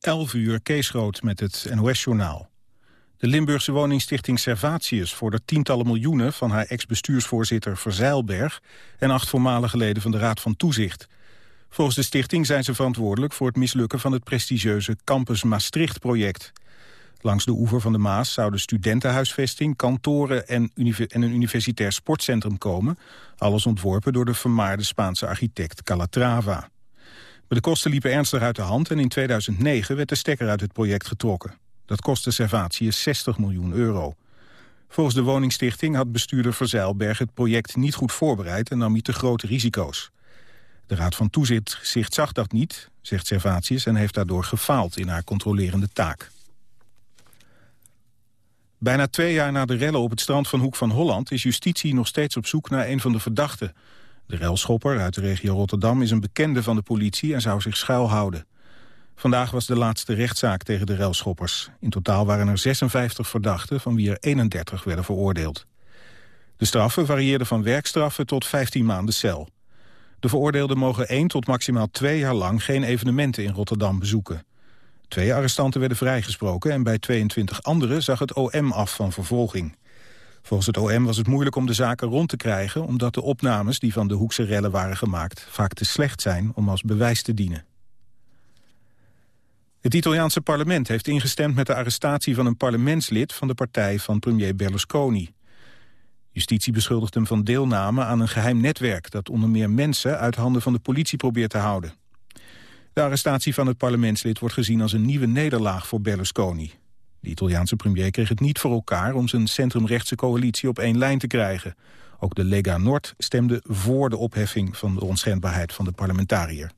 11 uur, Kees Rood met het NOS-journaal. De Limburgse woningstichting Servatius vordert tientallen miljoenen... van haar ex-bestuursvoorzitter Verzeilberg... en acht voormalige leden van de Raad van Toezicht. Volgens de stichting zijn ze verantwoordelijk voor het mislukken... van het prestigieuze Campus Maastricht-project. Langs de oever van de Maas zouden studentenhuisvesting, kantoren... en, en een universitair sportcentrum komen... alles ontworpen door de vermaarde Spaanse architect Calatrava. De kosten liepen ernstig uit de hand en in 2009 werd de stekker uit het project getrokken. Dat kostte Servatius 60 miljoen euro. Volgens de woningstichting had bestuurder Verzeilberg het project niet goed voorbereid en nam hij te grote risico's. De Raad van Toezicht zag dat niet, zegt Servatius, en heeft daardoor gefaald in haar controlerende taak. Bijna twee jaar na de rellen op het strand van Hoek van Holland... is justitie nog steeds op zoek naar een van de verdachten. De relschopper uit de regio Rotterdam is een bekende van de politie en zou zich schuilhouden. Vandaag was de laatste rechtszaak tegen de relschoppers. In totaal waren er 56 verdachten, van wie er 31 werden veroordeeld. De straffen varieerden van werkstraffen tot 15 maanden cel. De veroordeelden mogen 1 tot maximaal 2 jaar lang geen evenementen in Rotterdam bezoeken. Twee arrestanten werden vrijgesproken en bij 22 anderen zag het OM af van vervolging. Volgens het OM was het moeilijk om de zaken rond te krijgen... omdat de opnames die van de Hoekse rellen waren gemaakt... vaak te slecht zijn om als bewijs te dienen. Het Italiaanse parlement heeft ingestemd met de arrestatie van een parlementslid... van de partij van premier Berlusconi. Justitie beschuldigt hem van deelname aan een geheim netwerk... dat onder meer mensen uit handen van de politie probeert te houden. De arrestatie van het parlementslid wordt gezien als een nieuwe nederlaag voor Berlusconi. De Italiaanse premier kreeg het niet voor elkaar om zijn centrumrechtse coalitie op één lijn te krijgen. Ook de Lega Nord stemde voor de opheffing van de onschendbaarheid van de parlementariër.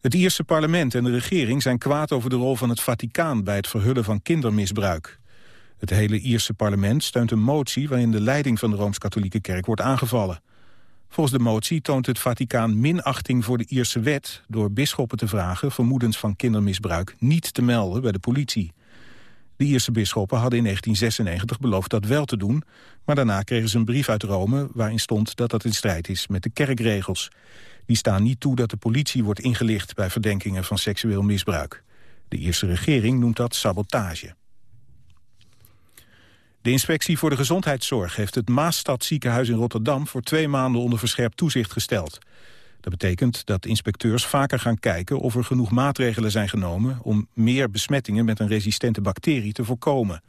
Het Ierse parlement en de regering zijn kwaad over de rol van het Vaticaan bij het verhullen van kindermisbruik. Het hele Ierse parlement steunt een motie waarin de leiding van de Rooms-Katholieke Kerk wordt aangevallen. Volgens de motie toont het Vaticaan minachting voor de Ierse wet... door bisschoppen te vragen vermoedens van kindermisbruik niet te melden bij de politie. De Ierse bisschoppen hadden in 1996 beloofd dat wel te doen... maar daarna kregen ze een brief uit Rome waarin stond dat dat in strijd is met de kerkregels. Die staan niet toe dat de politie wordt ingelicht bij verdenkingen van seksueel misbruik. De Ierse regering noemt dat sabotage. De inspectie voor de gezondheidszorg heeft het Maastad ziekenhuis in Rotterdam voor twee maanden onder verscherpt toezicht gesteld. Dat betekent dat inspecteurs vaker gaan kijken of er genoeg maatregelen zijn genomen om meer besmettingen met een resistente bacterie te voorkomen.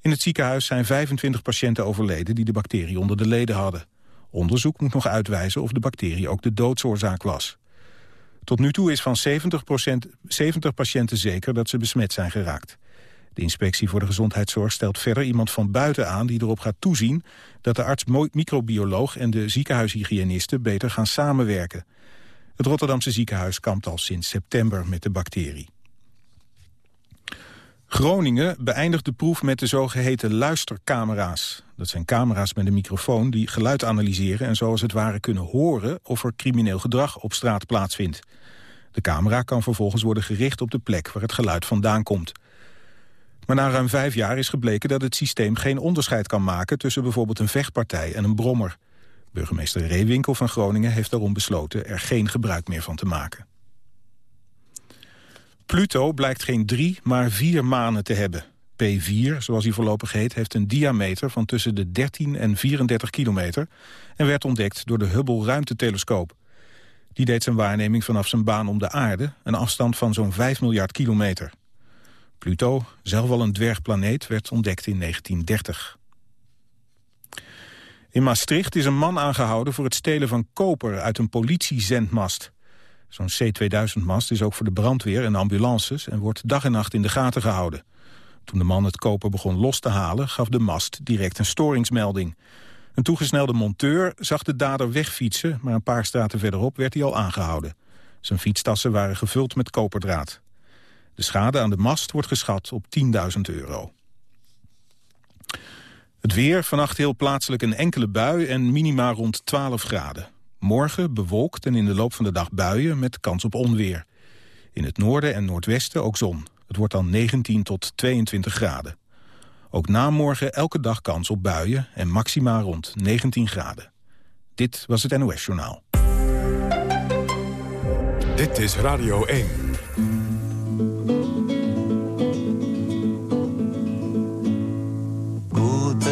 In het ziekenhuis zijn 25 patiënten overleden die de bacterie onder de leden hadden. Onderzoek moet nog uitwijzen of de bacterie ook de doodsoorzaak was. Tot nu toe is van 70%, 70 patiënten zeker dat ze besmet zijn geraakt. De inspectie voor de gezondheidszorg stelt verder iemand van buiten aan... die erop gaat toezien dat de arts microbioloog en de ziekenhuishygiënisten beter gaan samenwerken. Het Rotterdamse ziekenhuis kampt al sinds september met de bacterie. Groningen beëindigt de proef met de zogeheten luistercamera's. Dat zijn camera's met een microfoon die geluid analyseren... en zoals het ware kunnen horen of er crimineel gedrag op straat plaatsvindt. De camera kan vervolgens worden gericht op de plek waar het geluid vandaan komt. Maar na ruim vijf jaar is gebleken dat het systeem geen onderscheid kan maken... tussen bijvoorbeeld een vechtpartij en een brommer. Burgemeester Reewinkel van Groningen heeft daarom besloten... er geen gebruik meer van te maken. Pluto blijkt geen drie, maar vier manen te hebben. P4, zoals hij voorlopig heet, heeft een diameter van tussen de 13 en 34 kilometer... en werd ontdekt door de Hubble ruimtetelescoop. Die deed zijn waarneming vanaf zijn baan om de aarde... een afstand van zo'n 5 miljard kilometer. Pluto, zelf al een dwergplaneet, werd ontdekt in 1930. In Maastricht is een man aangehouden voor het stelen van koper uit een politiezendmast. Zo'n C-2000-mast is ook voor de brandweer en ambulances... en wordt dag en nacht in de gaten gehouden. Toen de man het koper begon los te halen, gaf de mast direct een storingsmelding. Een toegesnelde monteur zag de dader wegfietsen... maar een paar straten verderop werd hij al aangehouden. Zijn fietstassen waren gevuld met koperdraad. De schade aan de mast wordt geschat op 10.000 euro. Het weer, vannacht heel plaatselijk een enkele bui en minima rond 12 graden. Morgen bewolkt en in de loop van de dag buien met kans op onweer. In het noorden en noordwesten ook zon. Het wordt dan 19 tot 22 graden. Ook na morgen elke dag kans op buien en maxima rond 19 graden. Dit was het NOS Journaal. Dit is Radio 1.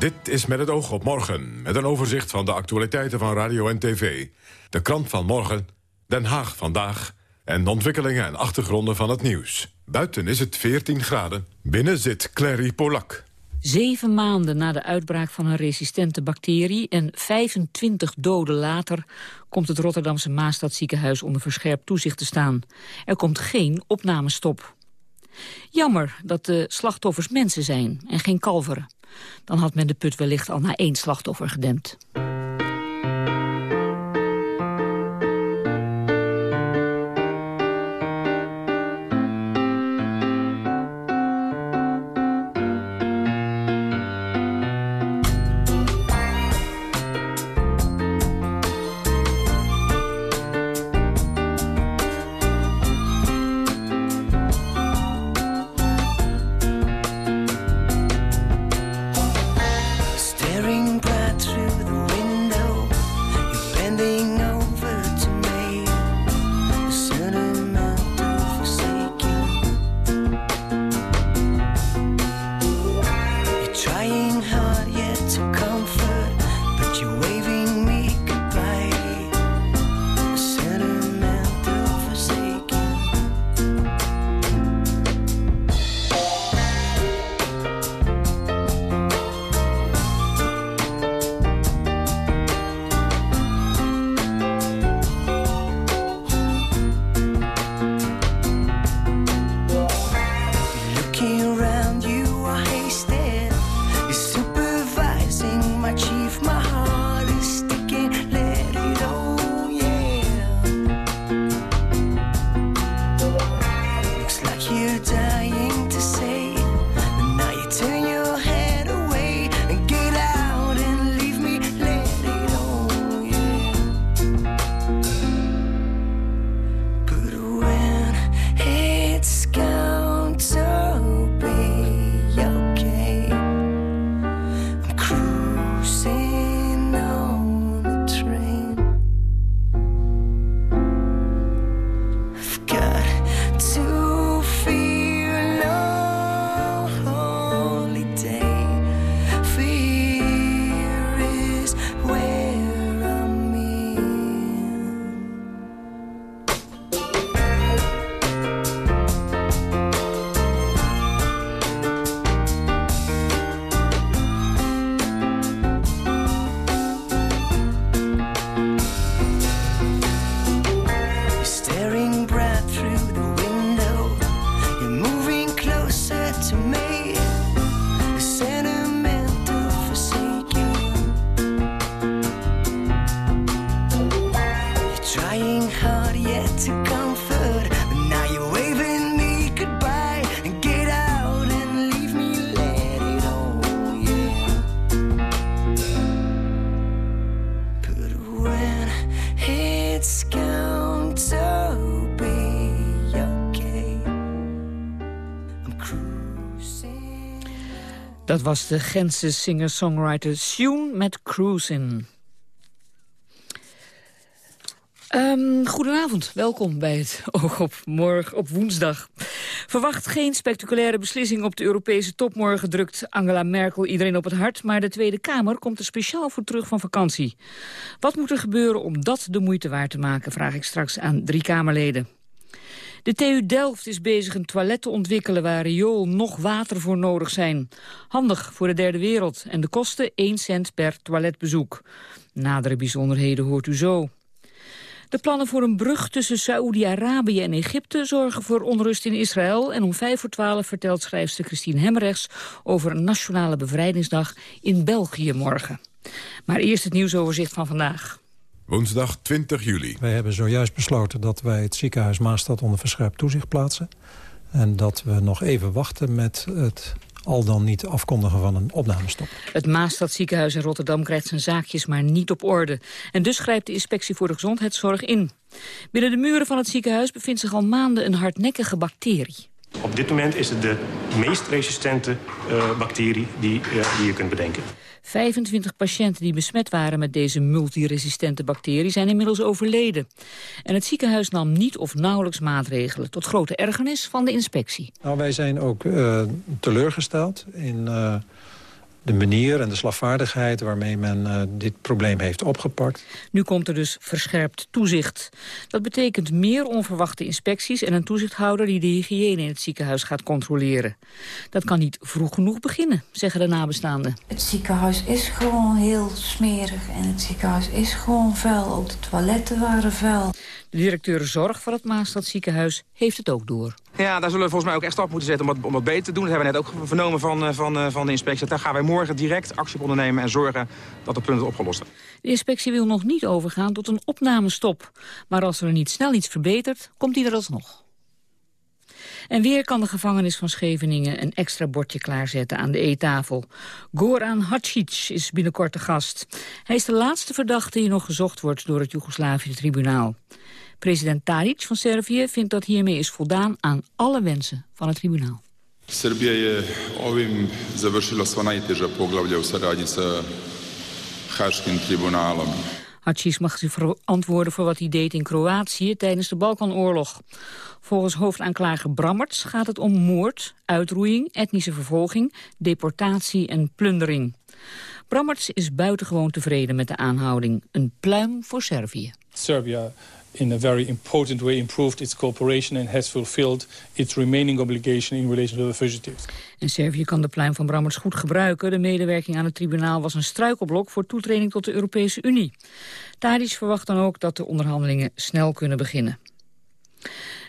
Dit is met het oog op morgen, met een overzicht van de actualiteiten van radio en tv. De krant van morgen, Den Haag vandaag... en de ontwikkelingen en achtergronden van het nieuws. Buiten is het 14 graden, binnen zit Clary Polak. Zeven maanden na de uitbraak van een resistente bacterie... en 25 doden later komt het Rotterdamse Maastadziekenhuis... onder verscherpt toezicht te staan. Er komt geen opnamestop. Jammer dat de slachtoffers mensen zijn en geen kalveren. Dan had men de put wellicht al na één slachtoffer gedempt. Dat was de Gentse singer-songwriter Sjoen met Cruisin'. Um, goedenavond, welkom bij het Oog op Morgen op woensdag. Verwacht geen spectaculaire beslissing op de Europese top. Morgen drukt Angela Merkel iedereen op het hart... maar de Tweede Kamer komt er speciaal voor terug van vakantie. Wat moet er gebeuren om dat de moeite waard te maken... vraag ik straks aan drie Kamerleden. De TU Delft is bezig een toilet te ontwikkelen waar riool nog water voor nodig zijn. Handig voor de derde wereld en de kosten 1 cent per toiletbezoek. Nadere bijzonderheden hoort u zo. De plannen voor een brug tussen Saoedi-Arabië en Egypte zorgen voor onrust in Israël. En om vijf voor twaalf vertelt schrijfster Christine Hemrechts over een nationale bevrijdingsdag in België morgen. Maar eerst het nieuwsoverzicht van vandaag. Woensdag 20 juli. Wij hebben zojuist besloten dat wij het ziekenhuis Maastad onder verscherpt toezicht plaatsen. En dat we nog even wachten met het al dan niet afkondigen van een opnamestop. Het Maastadziekenhuis in Rotterdam krijgt zijn zaakjes maar niet op orde. En dus grijpt de inspectie voor de gezondheidszorg in. Binnen de muren van het ziekenhuis bevindt zich al maanden een hardnekkige bacterie. Op dit moment is het de meest resistente uh, bacterie die, uh, die je kunt bedenken. 25 patiënten die besmet waren met deze multiresistente bacterie zijn inmiddels overleden. En het ziekenhuis nam niet of nauwelijks maatregelen, tot grote ergernis van de inspectie. Nou, wij zijn ook uh, teleurgesteld in de manier en de slagvaardigheid waarmee men uh, dit probleem heeft opgepakt. Nu komt er dus verscherpt toezicht. Dat betekent meer onverwachte inspecties en een toezichthouder die de hygiëne in het ziekenhuis gaat controleren. Dat kan niet vroeg genoeg beginnen, zeggen de nabestaanden. Het ziekenhuis is gewoon heel smerig en het ziekenhuis is gewoon vuil. Ook de toiletten waren vuil. De directeur zorg van het Maastad ziekenhuis heeft het ook door. Ja, daar zullen we volgens mij ook echt op moeten zetten om wat, om beter te doen. Dat hebben we net ook vernomen van, van, van de inspectie. Daar gaan wij morgen direct actie op ondernemen en zorgen dat de punten opgelost worden. De inspectie wil nog niet overgaan tot een opnamestop. Maar als er niet snel iets verbetert, komt die er alsnog. En weer kan de gevangenis van Scheveningen een extra bordje klaarzetten aan de eettafel. Goran Hadžić is binnenkort de gast. Hij is de laatste verdachte die nog gezocht wordt door het Joegoslavische tribunaal. President Tadic van Servië vindt dat hiermee is voldaan aan alle wensen van het tribunaal. Srbija je ovim završila sva najteža poglavlja u saradnji sa Haškim tribunalom. Hadžić mag zich verantwoorden voor wat hij deed in Kroatië tijdens de Balkanoorlog. Volgens hoofdaanklager Brammerts gaat het om moord, uitroeiing, etnische vervolging, deportatie en plundering. Brammerts is buitengewoon tevreden met de aanhouding. Een pluim voor Servië. Servië in a very important way improved its cooperation and has fulfilled its remaining obligation in relation to the fugitives. En Servië kan de pluim van Brammerts goed gebruiken. De medewerking aan het tribunaal was een struikelblok voor toetreding tot de Europese Unie. Tadic verwacht dan ook dat de onderhandelingen snel kunnen beginnen.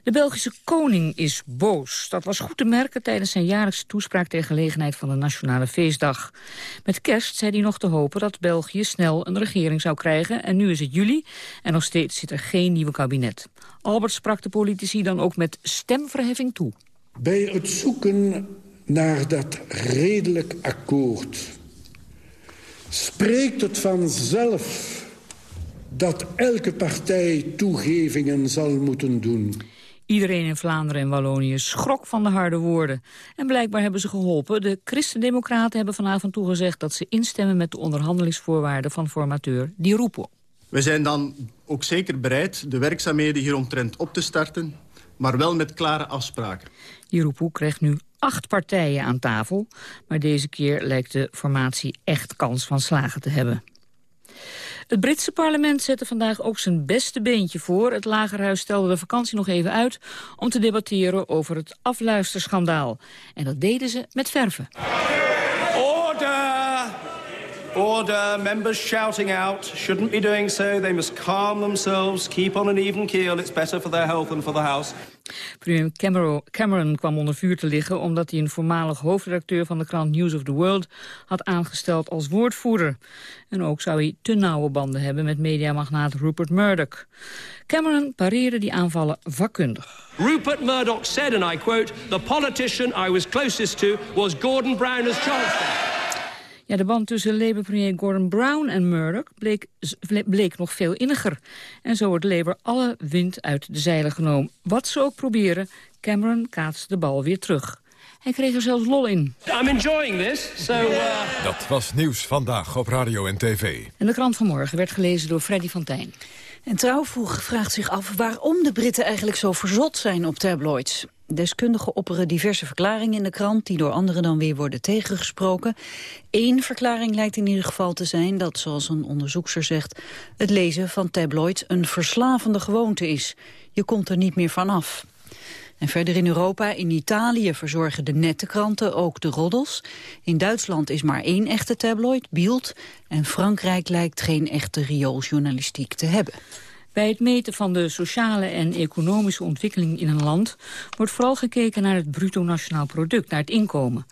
De Belgische koning is boos. Dat was goed te merken tijdens zijn jaarlijkse toespraak... ter gelegenheid van de Nationale Feestdag. Met kerst zei hij nog te hopen dat België snel een regering zou krijgen. En nu is het juli en nog steeds zit er geen nieuwe kabinet. Albert sprak de politici dan ook met stemverheffing toe. Bij het zoeken naar dat redelijk akkoord... spreekt het vanzelf dat elke partij toegevingen zal moeten doen. Iedereen in Vlaanderen en Wallonië schrok van de harde woorden. En blijkbaar hebben ze geholpen. De Christendemocraten hebben vanavond toegezegd... dat ze instemmen met de onderhandelingsvoorwaarden van formateur Di Rupo. We zijn dan ook zeker bereid de werkzaamheden hieromtrent op te starten... maar wel met klare afspraken. Di Rupo krijgt nu acht partijen aan tafel... maar deze keer lijkt de formatie echt kans van slagen te hebben. Het Britse parlement zette vandaag ook zijn beste beentje voor. Het Lagerhuis stelde de vakantie nog even uit om te debatteren over het afluisterschandaal. En dat deden ze met verven. Order! Members shouting out shouldn't be doing so. They must calm themselves, keep on an even keel. It's better for their health and for the House. Premier Cameron, kwam onder vuur te liggen... omdat hij een voormalig hoofdredacteur van de krant News of the World... had aangesteld als woordvoerder. En ook zou hij te nauwe banden hebben met mediamagnaat Rupert Murdoch. Cameron pareerde die aanvallen vakkundig. Rupert Murdoch said, and I quote... The politician I was closest to was Gordon Brown as Chancellor. Ja, de band tussen Labour-premier Gordon Brown en Murdoch bleek, bleek nog veel inniger. En zo wordt Labour alle wind uit de zeilen genomen. Wat ze ook proberen, Cameron kaatst de bal weer terug. Hij kreeg er zelfs lol in. I'm enjoying this. So, uh... Dat was nieuws vandaag op radio en tv. En de krant van morgen werd gelezen door Freddy van Tijn. En Trouwvoeg vraagt zich af waarom de Britten eigenlijk zo verzot zijn op tabloids. Deskundigen opperen diverse verklaringen in de krant... die door anderen dan weer worden tegengesproken. Eén verklaring lijkt in ieder geval te zijn dat, zoals een onderzoekster zegt... het lezen van tabloids een verslavende gewoonte is. Je komt er niet meer van af. En verder in Europa, in Italië verzorgen de nette kranten ook de roddels. In Duitsland is maar één echte tabloid, Bild. En Frankrijk lijkt geen echte riooljournalistiek te hebben. Bij het meten van de sociale en economische ontwikkeling in een land... wordt vooral gekeken naar het bruto nationaal product, naar het inkomen.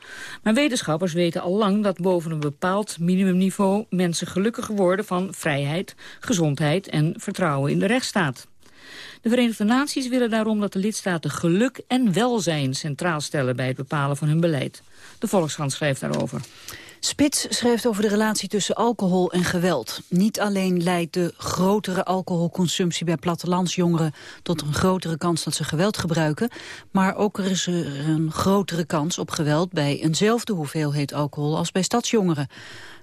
Maar wetenschappers weten al lang dat boven een bepaald minimumniveau... mensen gelukkiger worden van vrijheid, gezondheid en vertrouwen in de rechtsstaat. De Verenigde Naties willen daarom dat de lidstaten geluk en welzijn centraal stellen bij het bepalen van hun beleid. De Volkskrant schrijft daarover. Spits schrijft over de relatie tussen alcohol en geweld. Niet alleen leidt de grotere alcoholconsumptie bij plattelandsjongeren tot een grotere kans dat ze geweld gebruiken, maar ook er is er een grotere kans op geweld bij eenzelfde hoeveelheid alcohol als bij stadsjongeren.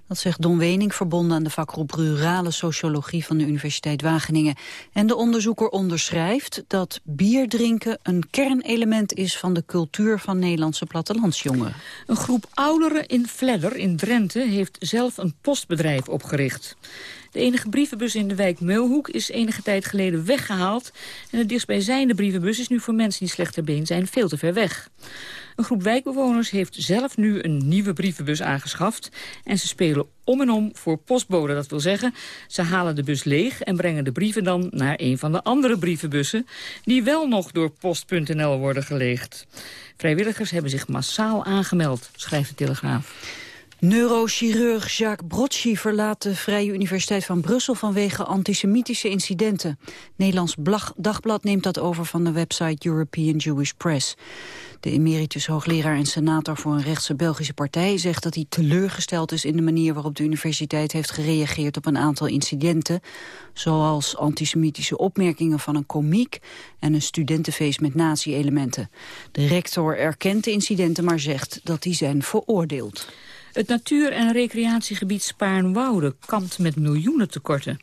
Dat zegt Don Wening, verbonden aan de vakgroep Rurale Sociologie van de Universiteit Wageningen. En de onderzoeker onderschrijft dat bier drinken een kernelement is van de cultuur van Nederlandse plattelandsjongeren. Een groep ouderen in Vledder in Drenthe heeft zelf een postbedrijf opgericht. De enige brievenbus in de wijk Meulhoek is enige tijd geleden weggehaald. En de dichtstbijzijnde brievenbus is nu voor mensen die slechter been zijn veel te ver weg. Een groep wijkbewoners heeft zelf nu een nieuwe brievenbus aangeschaft. En ze spelen om en om voor postbode. Dat wil zeggen, ze halen de bus leeg en brengen de brieven dan naar een van de andere brievenbussen... die wel nog door post.nl worden geleegd. Vrijwilligers hebben zich massaal aangemeld, schrijft de Telegraaf. Neurochirurg Jacques Brocci verlaat de Vrije Universiteit van Brussel vanwege antisemitische incidenten. Nederlands Dagblad neemt dat over van de website European Jewish Press. De emeritus hoogleraar en senator voor een rechtse Belgische partij zegt dat hij teleurgesteld is in de manier waarop de universiteit heeft gereageerd op een aantal incidenten, zoals antisemitische opmerkingen van een komiek en een studentenfeest met nazi-elementen. De rector erkent de incidenten, maar zegt dat die zijn veroordeeld. Het natuur- en recreatiegebied Spaarnwoude kampt met miljoenen tekorten.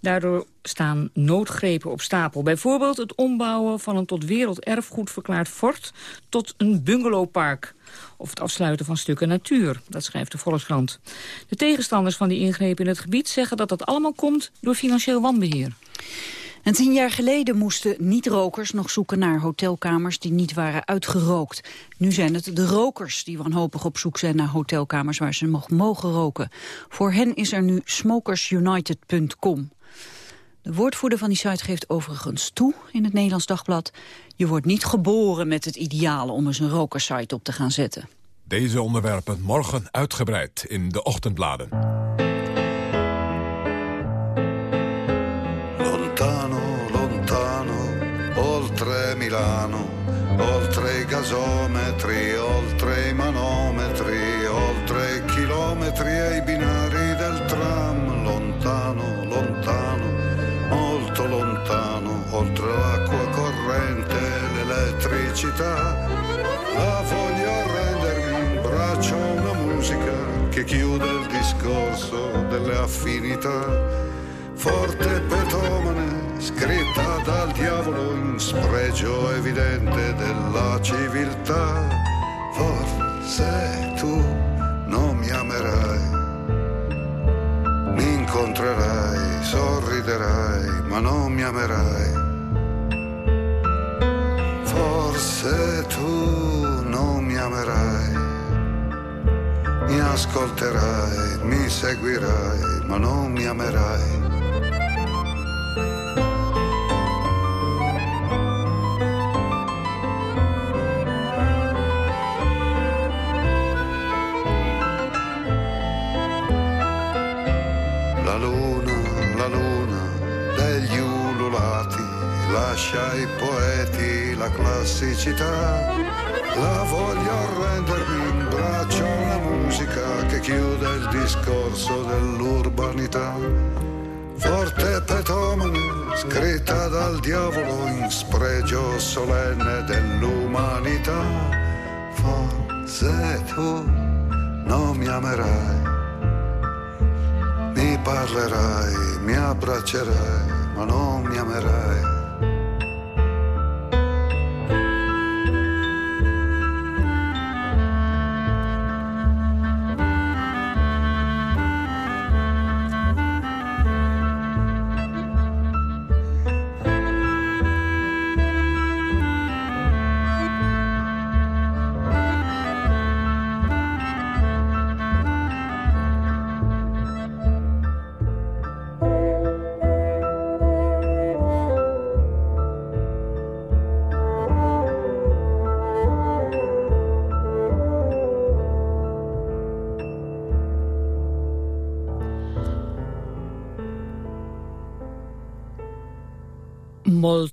Daardoor staan noodgrepen op stapel. Bijvoorbeeld het ombouwen van een tot werelderfgoed verklaard fort tot een bungalowpark. Of het afsluiten van stukken natuur, dat schrijft de Volkskrant. De tegenstanders van die ingrepen in het gebied zeggen dat dat allemaal komt door financieel wanbeheer. En tien jaar geleden moesten niet-rokers nog zoeken naar hotelkamers die niet waren uitgerookt. Nu zijn het de rokers die wanhopig op zoek zijn naar hotelkamers waar ze nog mogen roken. Voor hen is er nu smokersunited.com. De woordvoerder van die site geeft overigens toe in het Nederlands Dagblad... je wordt niet geboren met het ideale om eens een rokersite op te gaan zetten. Deze onderwerpen morgen uitgebreid in de ochtendbladen. Milano, oltre i gasometri, oltre i manometri, oltre i chilometri e i binari del tram, lontano, lontano, molto lontano, oltre l'acqua corrente l'elettricità. La voglio rendermi in braccio una musica che chiude il discorso delle affinità. Forte petomane, scritta dal diavolo in spregio evidente della civiltà. Forse tu non mi amerai, mi incontrerai, sorriderai, ma non mi amerai. Forse tu non mi amerai, mi ascolterai, mi seguirai, ma non mi amerai. La luna degli ululati lascia ai poeti la classicità. La voglio arrendermi in braccio alla musica che chiude il discorso dell'urbanità. Forte petomane, scritta dal diavolo in spregio solenne dell'umanità. Forse tu non mi amerai. Parlerai, mi abbraccerai, ma non mi amerai.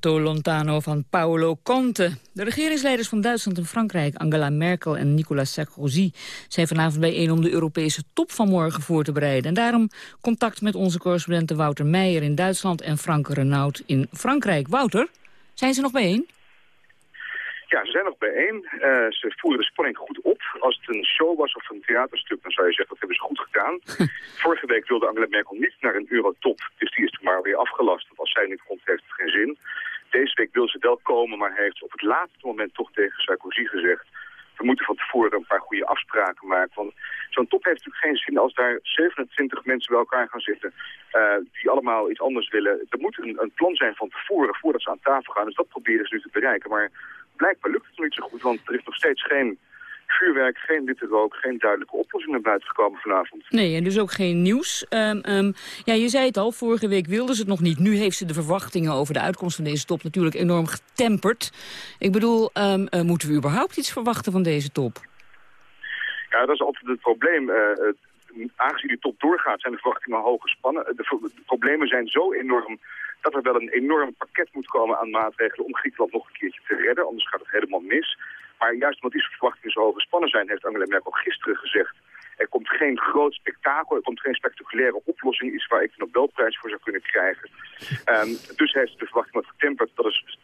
Lontano van Paolo Conte. De regeringsleiders van Duitsland en Frankrijk, Angela Merkel en Nicolas Sarkozy... zijn vanavond bijeen om de Europese top van morgen voor te bereiden. En daarom contact met onze correspondenten Wouter Meijer in Duitsland... en Frank Renaud in Frankrijk. Wouter, zijn ze nog bijeen? Ja, ze zijn nog bijeen. Uh, ze voeren de spanning goed op. Als het een show was of een theaterstuk, dan zou je zeggen dat hebben ze goed gedaan. Vorige week wilde Angela Merkel niet naar een eurotop, dus die is toen maar weer afgelast. Want als zij niet komt, heeft het geen zin. Deze week wil ze wel komen, maar heeft op het laatste moment toch tegen Sarkozy gezegd... we moeten van tevoren een paar goede afspraken maken. Want zo'n top heeft natuurlijk geen zin als daar 27 mensen bij elkaar gaan zitten... Uh, die allemaal iets anders willen. Er moet een, een plan zijn van tevoren, voordat ze aan tafel gaan. Dus dat proberen ze nu te bereiken. Maar blijkbaar lukt het nog niet zo goed, want er is nog steeds geen vuurwerk, geen witte rook, geen duidelijke oplossing naar buiten gekomen vanavond. Nee, en dus ook geen nieuws. Um, um, ja, je zei het al, vorige week wilden ze het nog niet. Nu heeft ze de verwachtingen over de uitkomst van deze top natuurlijk enorm getemperd. Ik bedoel, um, uh, moeten we überhaupt iets verwachten van deze top? Ja, dat is altijd het probleem. Uh, aangezien die top doorgaat, zijn de verwachtingen hoog gespannen. De, de problemen zijn zo enorm dat er wel een enorm pakket moet komen aan maatregelen om Griekenland nog een keertje te redden. Anders gaat het helemaal mis. Maar juist omdat die verwachtingen zo hoog gespannen zijn, heeft Angela Merkel gisteren gezegd... er komt geen groot spektakel, er komt geen spectaculaire oplossing, iets waar ik de Nobelprijs voor zou kunnen krijgen. Um, dus heeft de verwachting wat getemperd. Dat is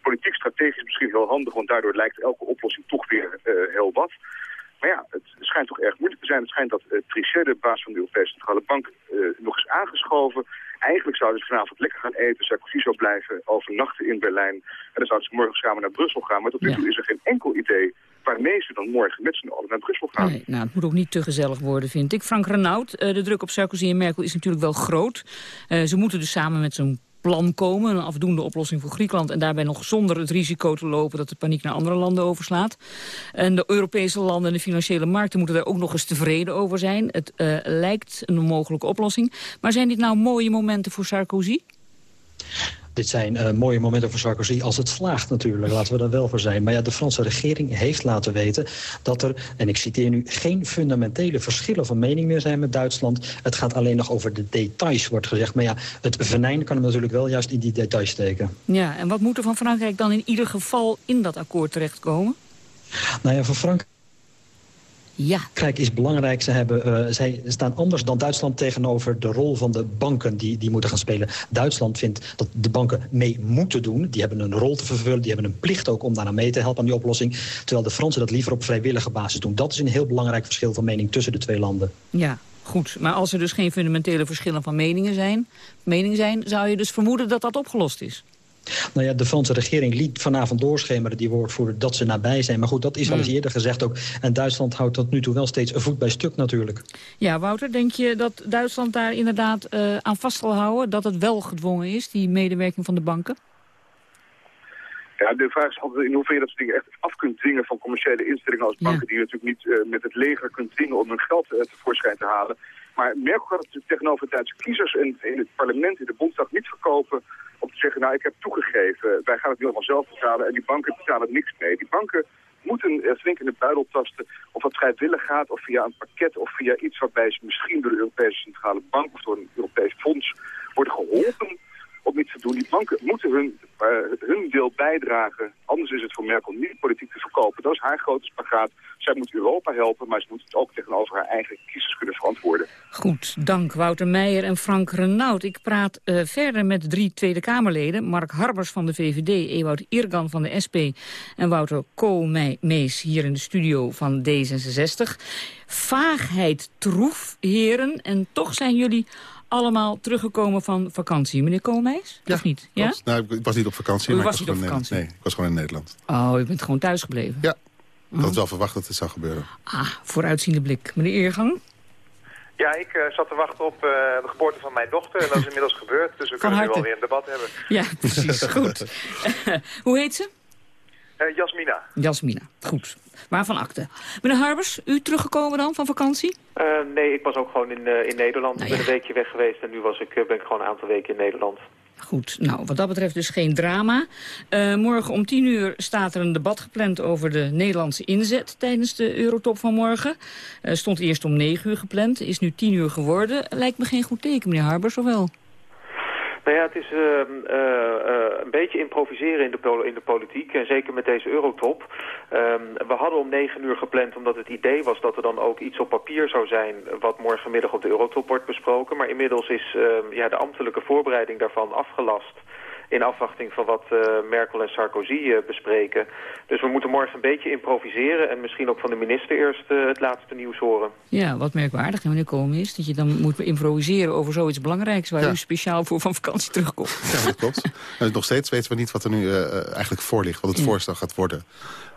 politiek strategisch misschien heel handig, want daardoor lijkt elke oplossing toch weer uh, heel wat. Maar ja, het schijnt toch erg moeilijk te zijn. Het schijnt dat uh, Trichet, de baas van de Europese Centrale Bank, uh, nog eens aangeschoven. Eigenlijk zouden ze vanavond lekker gaan eten. Sarkozy zou blijven overnachten in Berlijn. En dan zouden ze morgen samen naar Brussel gaan. Maar tot nu ja. toe is er geen enkel idee waarmee ze dan morgen met z'n allen naar Brussel gaan. Nee, nou, het moet ook niet te gezellig worden, vind ik. Frank Renaud, uh, de druk op Sarkozy en Merkel is natuurlijk wel groot. Uh, ze moeten dus samen met zo'n plan komen, een afdoende oplossing voor Griekenland... en daarbij nog zonder het risico te lopen dat de paniek naar andere landen overslaat. En de Europese landen en de financiële markten moeten daar ook nog eens tevreden over zijn. Het uh, lijkt een mogelijke oplossing. Maar zijn dit nou mooie momenten voor Sarkozy? Dit zijn uh, mooie momenten voor Sarkozy als het slaagt natuurlijk. Laten we daar wel voor zijn. Maar ja, de Franse regering heeft laten weten dat er, en ik citeer nu... geen fundamentele verschillen van mening meer zijn met Duitsland. Het gaat alleen nog over de details, wordt gezegd. Maar ja, het venijn kan hem natuurlijk wel juist in die details steken. Ja, en wat moet er van Frankrijk dan in ieder geval in dat akkoord terechtkomen? Nou ja, voor Frankrijk ja. Frankrijk is belangrijk. Ze hebben, uh, zij staan anders dan Duitsland tegenover de rol van de banken die, die moeten gaan spelen. Duitsland vindt dat de banken mee moeten doen. Die hebben een rol te vervullen. Die hebben een plicht ook om daarna mee te helpen aan die oplossing. Terwijl de Fransen dat liever op vrijwillige basis doen. Dat is een heel belangrijk verschil van mening tussen de twee landen. Ja, goed. Maar als er dus geen fundamentele verschillen van meningen zijn, mening zijn zou je dus vermoeden dat dat opgelost is? Nou ja, de Franse regering liet vanavond doorschemeren die woordvoerder dat ze nabij zijn. Maar goed, dat is al eens eerder gezegd ook. En Duitsland houdt tot nu toe wel steeds een voet bij stuk natuurlijk. Ja, Wouter, denk je dat Duitsland daar inderdaad uh, aan vast zal houden? Dat het wel gedwongen is, die medewerking van de banken? Ja, de vraag is altijd in hoeverre dat ze dingen echt af kunt dwingen van commerciële instellingen als banken, ja. die je natuurlijk niet uh, met het leger kunt dwingen om hun geld uh, tevoorschijn te halen. Maar Merkel gaat het tegenover Duitse kiezers en in het parlement, in de Bondsdag, niet verkopen om te zeggen, nou ik heb toegegeven, wij gaan het nu allemaal zelf betalen en die banken betalen niks mee. Die banken moeten flink in de buidel tasten of dat vrijwillig gaat of via een pakket of via iets waarbij ze misschien door de Europese Centrale Bank of door een Europees fonds worden geholpen om iets te doen. Die banken moeten hun, uh, hun deel bijdragen. Anders is het voor Merkel niet politiek te verkopen. Dat is haar grote spagaat. Zij moet Europa helpen, maar ze moet het ook tegenover haar eigen kiezers kunnen verantwoorden. Goed, dank Wouter Meijer en Frank Renaud. Ik praat uh, verder met drie Tweede Kamerleden. Mark Harbers van de VVD, Ewout Irgan van de SP... en Wouter Koolmees hier in de studio van D66. Vaagheid troef, heren, en toch zijn jullie allemaal teruggekomen van vakantie. Meneer Koolmees, ja, of niet? Ja? Nou, ik was niet op vakantie. U maar was ik niet op vakantie? Nee, ik was gewoon in Nederland. Oh, u bent gewoon thuis gebleven? Ja, ik Oh. had wel verwacht dat het zou gebeuren. Ah, vooruitziende blik. Meneer Eergang? Ja, ik uh, zat te wachten op uh, de geboorte van mijn dochter. En dat is inmiddels gebeurd. Dus we Van kunnen nu harte. wel weer een debat hebben. Ja, precies. Goed. Hoe heet ze? Uh, Jasmina. Jasmina. Goed. Waarvan akte. Meneer Harbers, u teruggekomen dan van vakantie? Uh, nee, ik was ook gewoon in, uh, in Nederland. Nou ik ben ja. een weekje weg geweest en nu was ik, ben ik gewoon een aantal weken in Nederland. Goed, nou, wat dat betreft dus geen drama. Morgen om tien uur staat er een debat gepland over de Nederlandse inzet tijdens de Eurotop van morgen. Stond eerst om negen uur gepland, is nu tien uur geworden. Lijkt me geen goed teken, meneer Harbers, of wel? Nou ja, het is uh, uh, een beetje improviseren in de, in de politiek. En zeker met deze eurotop. Um, we hadden om negen uur gepland omdat het idee was dat er dan ook iets op papier zou zijn... wat morgenmiddag op de eurotop wordt besproken. Maar inmiddels is uh, ja, de ambtelijke voorbereiding daarvan afgelast in afwachting van wat uh, Merkel en Sarkozy uh, bespreken. Dus we moeten morgen een beetje improviseren... en misschien ook van de minister eerst uh, het laatste nieuws horen. Ja, wat merkwaardig, meneer Komen is... dat je dan moet improviseren over zoiets belangrijks... waar ja. u speciaal voor van vakantie terugkomt. Ja, dat klopt. En nog steeds weten we niet wat er nu eigenlijk voor ligt... wat het ja. voorstel gaat worden.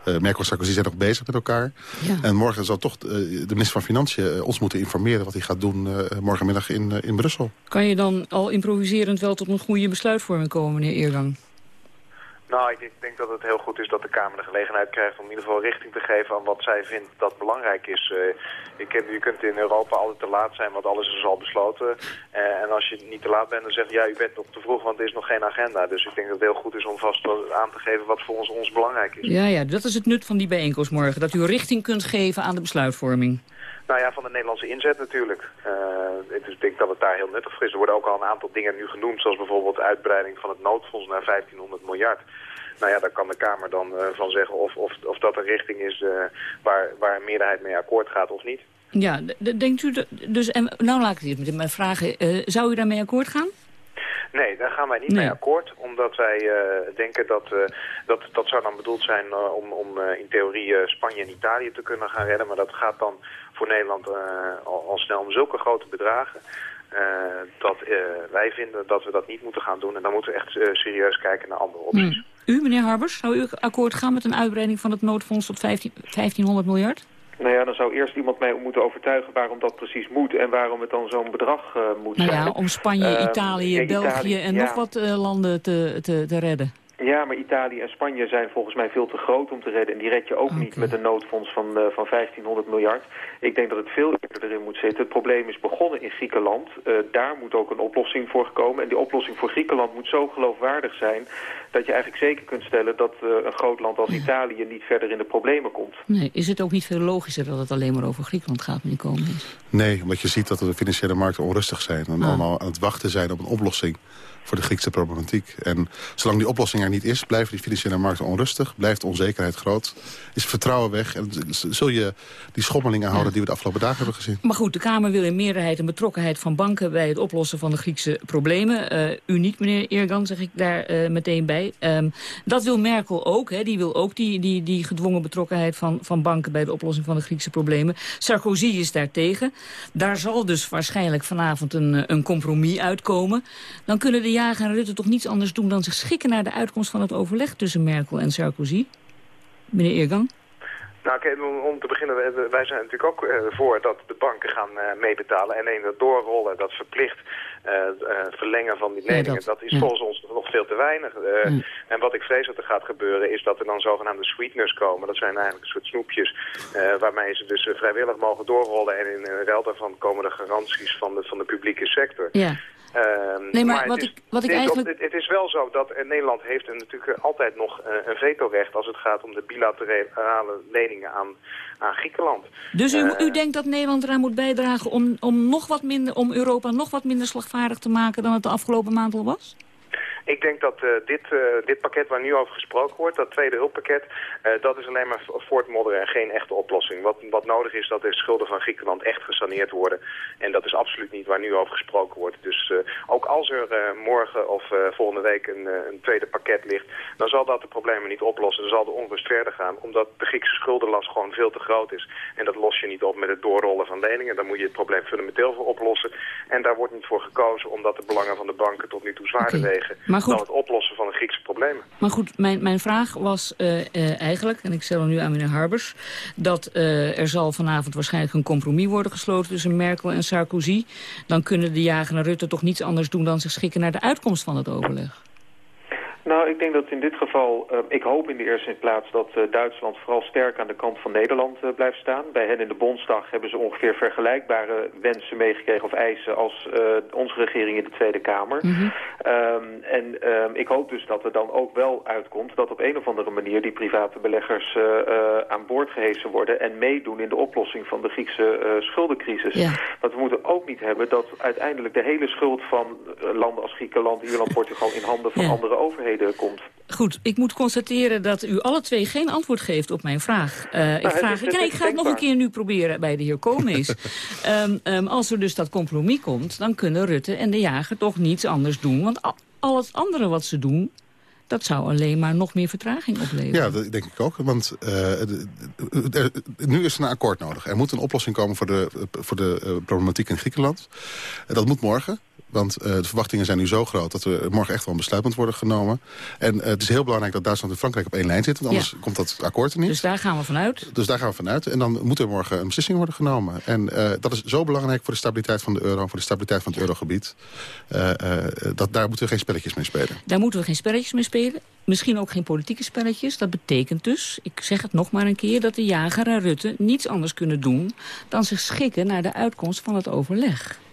Uh, Merkel en Sarkozy zijn nog bezig met elkaar. Ja. En morgen zal toch uh, de minister van Financiën uh, ons moeten informeren... wat hij gaat doen morgenmiddag in, in Brussel. Kan je dan al improviserend wel tot een goede besluitvorming komen, meneer Eergang? Nou, ik denk dat het heel goed is dat de Kamer de gelegenheid krijgt om in ieder geval richting te geven aan wat zij vindt dat belangrijk is. Uh, je, kunt, je kunt in Europa altijd te laat zijn, want alles is al besloten. Uh, en als je niet te laat bent, dan zeg je ja, u bent nog te vroeg, want er is nog geen agenda. Dus ik denk dat het heel goed is om vast aan te geven wat voor ons, ons belangrijk is. Ja, ja, dat is het nut van die bijeenkomst morgen, dat u richting kunt geven aan de besluitvorming. Nou ja, van de Nederlandse inzet natuurlijk. Uh, dus ik denk dat het daar heel nuttig voor is. Er worden ook al een aantal dingen nu genoemd, zoals bijvoorbeeld de uitbreiding van het noodfonds naar 1500 miljard. Nou ja, daar kan de Kamer dan uh, van zeggen of, of, of dat een richting is uh, waar, waar een meerderheid mee akkoord gaat of niet. Ja, denkt u, dus, en nou laat ik het met vragen, zou u daarmee akkoord gaan? Nee, daar gaan wij niet nee. mee akkoord. Omdat wij uh, denken dat, uh, dat dat zou dan bedoeld zijn uh, om, om in theorie Spanje en Italië te kunnen gaan redden. Maar dat gaat dan voor Nederland al, al, snel om zulke grote bedragen. dat wij vinden dat we dat niet moeten gaan doen. En dan moeten we echt serieus kijken naar andere opties. Hmm. U, meneer Harbers, zou u akkoord gaan met een uitbreiding van het noodfonds tot 15, 1500 miljard? Nou ja, dan zou eerst iemand mij moeten overtuigen waarom dat precies moet en waarom het dan zo'n bedrag uh, moet nou zijn. Ja, om Spanje, uh, Italië, België en ja. nog wat uh, landen te, te, te redden. Ja, maar Italië en Spanje zijn volgens mij veel te groot om te redden. En die red je ook okay. niet met een noodfonds van, uh, van 1500 miljard. Ik denk dat het veel eerder erin moet zitten. Het probleem is begonnen in Griekenland. Uh, daar moet ook een oplossing voor komen. En die oplossing voor Griekenland moet zo geloofwaardig zijn... dat je eigenlijk zeker kunt stellen dat uh, een groot land als ja. Italië niet verder in de problemen komt. Nee, is het ook niet veel logischer dat het alleen maar over Griekenland gaat, meneer Koolmees? Nee, omdat je ziet dat de financiële markten onrustig zijn. En ah. allemaal aan het wachten zijn op een oplossing voor de Griekse problematiek. En zolang die oplossing er niet is, blijven die financiële markten onrustig. Blijft onzekerheid groot. Is vertrouwen weg. En zul je die schommelingen houden die we de afgelopen dagen hebben gezien. Maar goed, de Kamer wil in meerderheid een betrokkenheid van banken... bij het oplossen van de Griekse problemen. Uh, u niet, meneer Eergan, zeg ik daar uh, meteen bij. Um, dat wil Merkel ook. Hè. Die wil ook die, die, die gedwongen betrokkenheid van, van banken... bij de oplossing van de Griekse problemen. Sarkozy is daartegen. Daar zal dus waarschijnlijk vanavond een, een compromis uitkomen. Dan kunnen de Jager en Rutte toch niets anders doen dan zich schikken naar de uitkomst van het overleg tussen Merkel en Sarkozy? Meneer Eergang? Nou, okay, om te beginnen, wij zijn natuurlijk ook uh, voor dat de banken gaan uh, meebetalen. En één dat doorrollen, dat verplicht uh, verlengen van die leningen, ja, dat, dat, is ja. volgens ons nog veel te weinig. Ja. En wat ik vrees dat er gaat gebeuren, is dat er dan zogenaamde sweeteners komen. Dat zijn eigenlijk een soort snoepjes waarmee ze dus vrijwillig mogen doorrollen. En in ruil daarvan komen de garanties van de, van de publieke sector. Uh, nee, maar, maar wat, is, ik, wat ik eigenlijk... Het, het, is wel zo dat Nederland heeft natuurlijk altijd nog uh, een vetorecht... als het gaat om de bilaterale leningen aan, aan Griekenland. Dus u, uh, u denkt dat Nederland eraan moet bijdragen om, om, nog wat minder, om Europa nog wat minder slagvaardig te maken... dan het de afgelopen maand al was? Ik denk dat uh, dit, uh, dit pakket waar nu over gesproken wordt, dat tweede hulppakket, uh, dat is alleen maar voortmodderen en geen echte oplossing. Wat, wat nodig is, dat de schulden van Griekenland echt gesaneerd worden. En dat is absoluut niet waar nu over gesproken wordt. Dus ook als er morgen of volgende week een, een, tweede pakket ligt, dan zal dat de problemen niet oplossen. Dan zal de onrust verder gaan, omdat de Griekse schuldenlast gewoon veel te groot is. En dat los je niet op met het doorrollen van leningen. Daar moet je het probleem fundamenteel voor oplossen. En daar wordt niet voor gekozen, omdat de belangen van de banken tot nu toe zwaarder okay. wegen. Maar goed, dan het oplossen van de Griekse problemen. Maar goed, mijn, mijn vraag was uh, uh, eigenlijk, en ik stel hem nu aan meneer Harbers... dat uh, er zal vanavond waarschijnlijk een compromis worden gesloten tussen Merkel en Sarkozy. Dan kunnen de jager en Rutte toch niets anders doen dan zich schikken naar de uitkomst van het overleg. Nou, ik denk dat in dit geval, uh, ik hoop in de eerste plaats dat uh, Duitsland vooral sterk aan de kant van Nederland uh, blijft staan. Bij hen in de Bondsdag hebben ze ongeveer vergelijkbare wensen meegekregen of eisen als onze regering in de Tweede Kamer. Mm -hmm. um, en um, ik hoop dus dat er dan ook wel uitkomt dat op een of andere manier die private beleggers aan boord gehesen worden en meedoen in de oplossing van de Griekse schuldencrisis. Ja. Want we moeten ook niet hebben dat uiteindelijk de hele schuld van landen als Griekenland, Ierland, Portugal in handen van ja. andere overheden komt. Goed, ik moet constateren dat u alle twee geen antwoord geeft op mijn vraag. Uh, nou, ik, vraag ik, ik ga het nog een keer nu proberen bij de heer Koolmees. um, um, als er dus dat compromis komt, dan kunnen Rutte en de jager toch niets anders doen. Want al, al het andere wat ze doen, dat zou alleen maar nog meer vertraging opleveren. Ja, dat denk ik ook. Want uh, er, nu is er een akkoord nodig. Er moet een oplossing komen voor de, voor de uh, problematiek in Griekenland. dat moet morgen. Want uh, de verwachtingen zijn nu zo groot dat er morgen echt wel een besluit moet worden genomen. En uh, het is heel belangrijk dat Duitsland en Frankrijk op één lijn zitten. Want anders ja. komt dat akkoord er niet. Dus daar gaan we vanuit? Dus daar gaan we vanuit. En dan moet er morgen een beslissing worden genomen. En uh, dat is zo belangrijk voor de stabiliteit van de euro. Voor de stabiliteit van het eurogebied. dat, daar moeten we geen spelletjes mee spelen. Daar moeten we geen spelletjes mee spelen. Misschien ook geen politieke spelletjes. Dat betekent dus, ik zeg het nog maar een keer... dat de jager en Rutte niets anders kunnen doen... dan zich schikken naar de uitkomst van het overleg.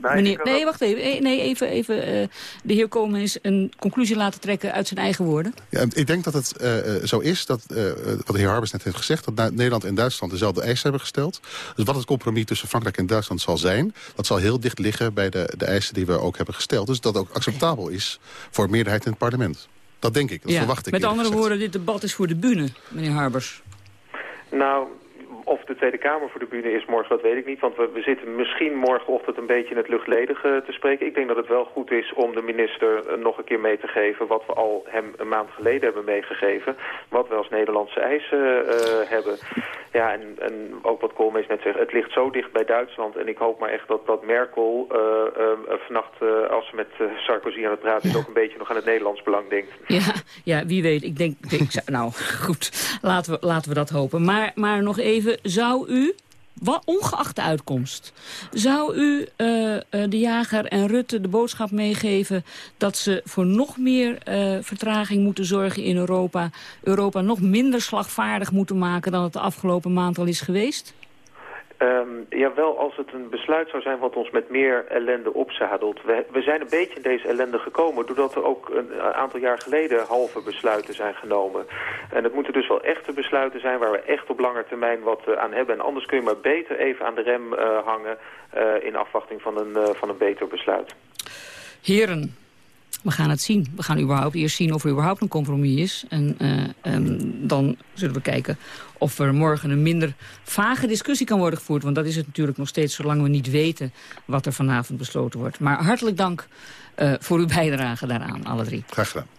Meneer, nee, wacht even. Nee, even, even uh, de heer Koolmees een conclusie laten trekken uit zijn eigen woorden. Ja, ik denk dat het uh, zo is, dat, uh, wat de heer Harbers net heeft gezegd... dat Nederland en Duitsland dezelfde eisen hebben gesteld. Dus wat het compromis tussen Frankrijk en Duitsland zal zijn... dat zal heel dicht liggen bij de, de eisen die we ook hebben gesteld. Dus dat ook acceptabel is voor een meerderheid in het parlement. Dat denk ik, dat ja, verwacht ik. Met andere woorden, dit debat is voor de bühne, meneer Harbers. Nou, of de Tweede Kamer voor de bühne is morgen, dat weet ik niet. Want we, we zitten misschien morgenochtend een beetje in het luchtledige te spreken. Ik denk dat het wel goed is om de minister nog een keer mee te geven... wat we al hem een maand geleden hebben meegegeven. Wat we als Nederlandse eisen uh, hebben. Ja, en, en ook wat Koolmees net zegt. Het ligt zo dicht bij Duitsland. En ik hoop maar echt dat, dat Merkel uh, uh, vannacht, als ze met Sarkozy aan het praten is... ook een beetje nog aan het Nederlands belang denkt. Ja, ja wie weet. Ik denk, ik, nou goed, laten we, laten we dat hopen. Maar, maar nog even zou u, ongeacht de uitkomst... zou u uh, uh, de jager en Rutte de boodschap meegeven... dat ze voor nog meer uh, vertraging moeten zorgen in Europa... Europa nog minder slagvaardig moeten maken... dan het de afgelopen maand al is geweest? Um, ja, wel als het een besluit zou zijn wat ons met meer ellende opzadelt. We, we zijn een beetje in deze ellende gekomen... doordat er ook een aantal jaar geleden halve besluiten zijn genomen. En het moeten dus wel echte besluiten zijn... waar we echt op lange termijn wat uh, aan hebben. En anders kun je maar beter even aan de rem uh, hangen... Uh, in afwachting van een, van een beter besluit. Heren, we gaan het zien. We gaan überhaupt eerst zien of er überhaupt een compromis is. En uh, um, dan zullen we kijken of er morgen een minder vage discussie kan worden gevoerd. Want dat is het natuurlijk nog steeds zolang we niet weten wat er vanavond besloten wordt. Maar hartelijk dank uh, voor uw bijdrage daaraan, alle drie. Graag gedaan.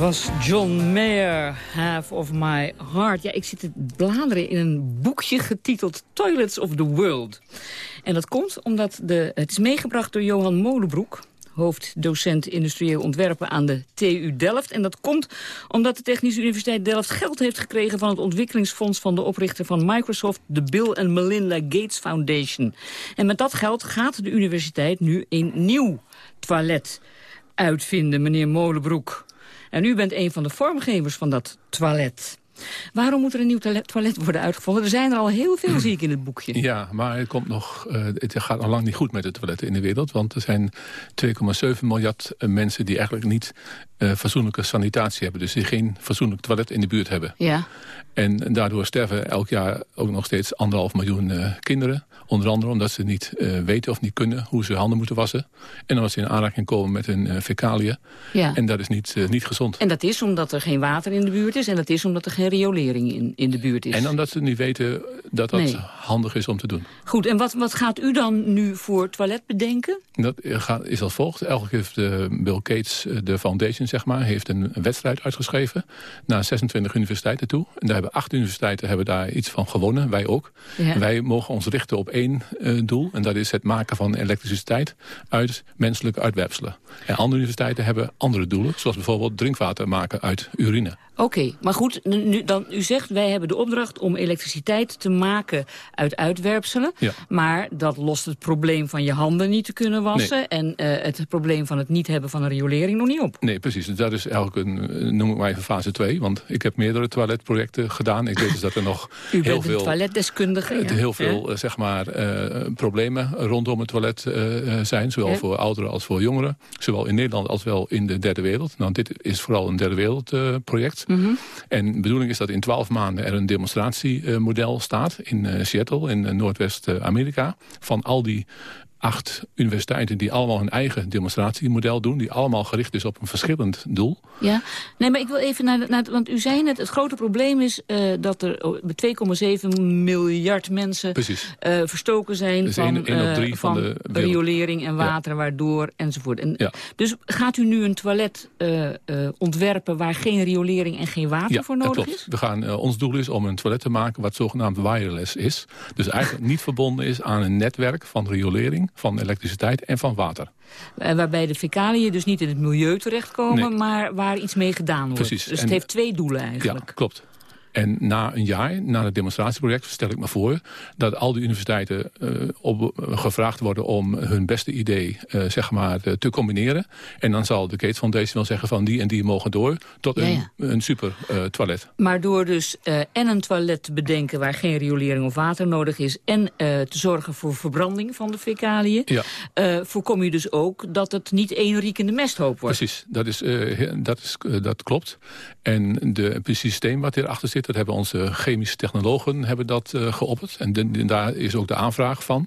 Was John Mayer, Half of My Heart. Ja, ik zit te bladeren in een boekje getiteld Toilets of the World. En dat komt omdat de, het is meegebracht door Johan Molenbroek hoofddocent industrieel ontwerpen aan de TU Delft. En dat komt omdat de Technische Universiteit Delft geld heeft gekregen... van het ontwikkelingsfonds van de oprichter van Microsoft... de Bill and Melinda Gates Foundation. En met dat geld gaat de universiteit nu een nieuw toilet uitvinden, meneer Molenbroek. En u bent een van de vormgevers van dat toilet. Waarom moet er een nieuw toilet- worden uitgevonden? Er zijn er al heel veel, zie ik in het boekje. Ja, maar het, komt nog, eh, het gaat al lang niet goed met de toiletten in de wereld. Want er zijn 2,7 miljard eh, mensen die eigenlijk niet eh, fatsoenlijke sanitatie hebben. Dus die geen fatsoenlijk toilet in de buurt hebben. Ja. En daardoor sterven elk jaar ook nog steeds anderhalf miljoen eh, kinderen. Onder andere omdat ze niet eh, weten of niet kunnen hoe ze handen moeten wassen. En omdat ze in aanraking komen met hun uh, fecaliën. Ja. En dat is niet, eh, niet gezond. En dat is omdat er geen water in de buurt is... en dat is omdat er geen riolering in, in de buurt is. En omdat ze niet weten dat dat Nee. handig is om te doen. Goed, en wat, wat gaat u dan nu voor toilet bedenken? Dat eh, gaat- is als volgt. Elke heeft de Bill Gates, eh, de foundation zeg maar, heeft een wedstrijd uitgeschreven naar 26 universiteiten toe. En daar hebben acht universiteiten hebben daar iets van gewonnen, wij ook. Ja. Wij mogen ons richten op één eh, doel. En dat is het maken van elektriciteit uit menselijke uitwerpselen. En andere universiteiten hebben andere doelen. Zoals bijvoorbeeld drinkwater maken uit urine. Oké, maar goed, nu, dan, u zegt wij hebben de opdracht om elektriciteit te maken uit uitwerpselen. Ja. Maar dat lost het probleem van je handen niet te kunnen wassen... Nee. en eh, het probleem van het niet hebben van een riolering nog niet op. Nee, precies. Dus Dat is eigenlijk een, eh, noem ik maar even fase 2. Want ik heb meerdere toiletprojecten gedaan. Ik weet dus dat er nog U heel veel... toiletdeskundige. Eh, ja. heel veel Ja. eh, zeg maar, eh, problemen rondom het toilet eh, eh, zijn. Zowel Ja. voor ouderen als voor jongeren. Zowel in Nederland als wel in de derde wereld. Nou, dit is vooral een derde wereld eh, project. Mhm. En de bedoeling is dat in twaalf maanden er een demonstratiemodel staat... in eh, Seattle, in eh, Noordwest-Amerika. Van al die acht universiteiten die allemaal hun eigen demonstratiemodel doen. Die allemaal gericht is op een verschillend doel. Ja, nee, maar ik wil even naar, want u zei net, het grote probleem is eh, dat er oh, 2,7 miljard mensen eh, verstoken zijn Dus van, op eh, drie van de wereld. riolering en water, waardoor enzovoort. En, Ja. Dus gaat u nu een toilet ontwerpen waar geen riolering en geen water voor nodig klopt. is? We gaan, ons doel is om een toilet te maken wat zogenaamd wireless is. Dus eigenlijk niet verbonden is aan een netwerk van riolering, van elektriciteit en van water. Eh, waarbij de fecaliën dus niet in het milieu terechtkomen, Nee. maar waar iets mee gedaan wordt. Precies. Dus En- het heeft twee doelen eigenlijk. Ja, klopt. En na een jaar, na het demonstratieproject, stel ik me voor... dat al die universiteiten eh, op, eh, gevraagd worden om hun beste idee eh, zeg maar, te combineren. En dan zal de Gates Foundation wel zeggen van die en die mogen door... tot Ja, een, ja. een super eh, toilet. Maar door dus eh, en een toilet te bedenken waar geen riolering of water nodig is... en eh, te zorgen voor verbranding van de fecaliën... Ja. eh, voorkom je dus ook dat het niet één riekende mesthoop wordt. Precies, dat, is, eh, dat, is, dat klopt. En de, het systeem wat hierachter zit, dat hebben onze chemische technologen hebben dat eh, geopperd. En de- daar is ook de aanvraag van.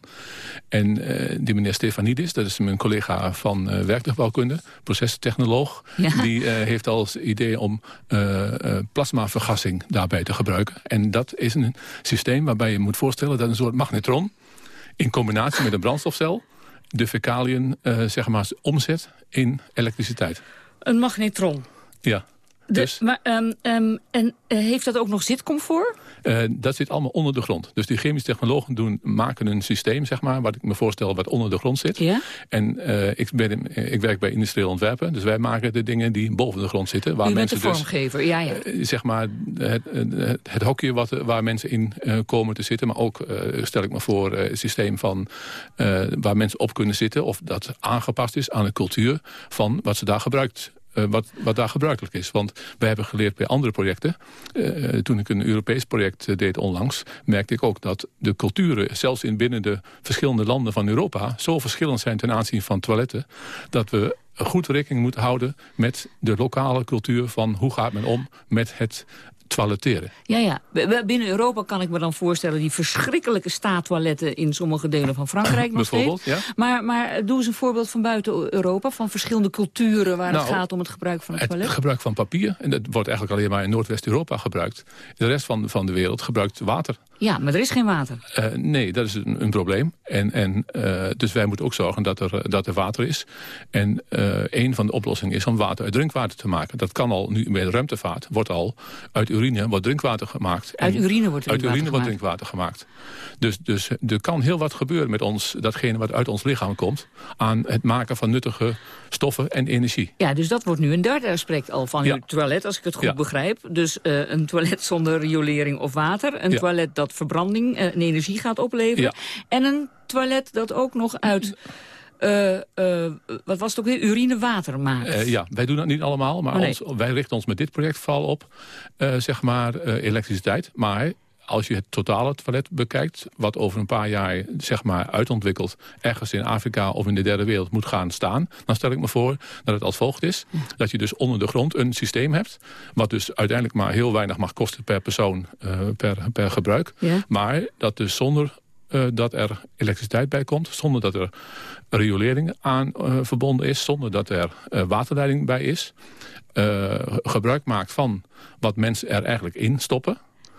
En eh, die meneer Stefanidis, dat is mijn collega van eh werktuigbouwkunde, procestechnoloog. Ja. Die eh, heeft als idee om eh, eh, plasmavergassing daarbij te gebruiken. En dat is een systeem waarbij je moet voorstellen dat een soort magnetron... in combinatie met een brandstofcel de fecaliën eh, zeg maar, omzet in elektriciteit. Een magnetron. Ja, De- dus maar, ehm, ehm, en eh, heeft dat ook nog zitcomfort? Uh, dat zit allemaal onder de grond. Dus die chemische technologen doen, maken een systeem, zeg maar, wat ik me voorstel, wat onder de grond zit. Ja? En uh, ik, ben, ik werk bij industrieel ontwerpen, dus wij maken de dingen die boven de grond zitten. Waar U mensen bent de vormgever, dus, ja, ja. Uh, zeg maar, het, het, het hokje wat, waar mensen in komen te zitten, maar ook, stel ik me voor, het systeem van waar mensen op kunnen zitten, of dat aangepast is aan de cultuur van wat ze daar gebruikt uh, wat, wat daar gebruikelijk is. Want wij hebben geleerd bij andere projecten. Uh, toen ik een Europees project deed onlangs... merkte ik ook dat de culturen, zelfs in binnen de verschillende landen van Europa... zo verschillend zijn ten aanzien van toiletten... dat we goed rekening moeten houden met de lokale cultuur... van hoe gaat men om met het toiletteren. Ja, ja. Binnen Europa kan ik me dan voorstellen... die verschrikkelijke staattoiletten in sommige delen van Frankrijk nog Bijvoorbeeld, steeds. Ja. Maar, maar doe eens een voorbeeld van buiten Europa... van verschillende culturen waar nou, het gaat om het gebruik van het, het toilet. Het gebruik van papier. En dat wordt eigenlijk alleen maar in Noordwest-Europa gebruikt. De rest van, van de wereld gebruikt water. Ja, maar er is geen water. Uh, nee, dat is een, een probleem. En, en, uh, dus wij moeten ook zorgen dat er, dat er water is. En uh, een van de oplossingen is om water uit drinkwater te maken. Dat kan al nu bij de ruimtevaart. Wordt al uit urine wordt drinkwater gemaakt. Uit urine wordt drinkwater Uit urine gemaakt. wordt drinkwater gemaakt. Dus, dus er kan heel wat gebeuren met ons, datgene wat uit ons lichaam komt... aan het maken van nuttige stoffen en energie. Ja, dus dat wordt nu een derde aspect al van Ja. uw toilet, als ik het goed Ja. begrijp. Dus eh, een toilet zonder riolering of water. Een Ja. toilet dat verbranding eh, en energie gaat opleveren. En een toilet dat ook nog uit... eh, eh, wat was het ook weer? Urine-water maakt. Eh, ja, wij doen dat niet allemaal, maar Oh, nee. ons, wij richten ons met dit project vooral op zeg maar, elektriciteit. Maar als je het totale toilet bekijkt, wat over een paar jaar zeg maar, uitontwikkeld ergens in Afrika of in de derde wereld moet gaan staan, dan stel ik me voor dat het als volgt is. Dat je dus onder de grond een systeem hebt, wat dus uiteindelijk maar heel weinig mag kosten per persoon per, per gebruik. Ja. Maar dat dus zonder dat er elektriciteit bij komt, zonder dat er riolering aan eh, verbonden is, zonder dat er eh, waterleiding bij is, eh, gebruik maakt van wat mensen er eigenlijk in stoppen.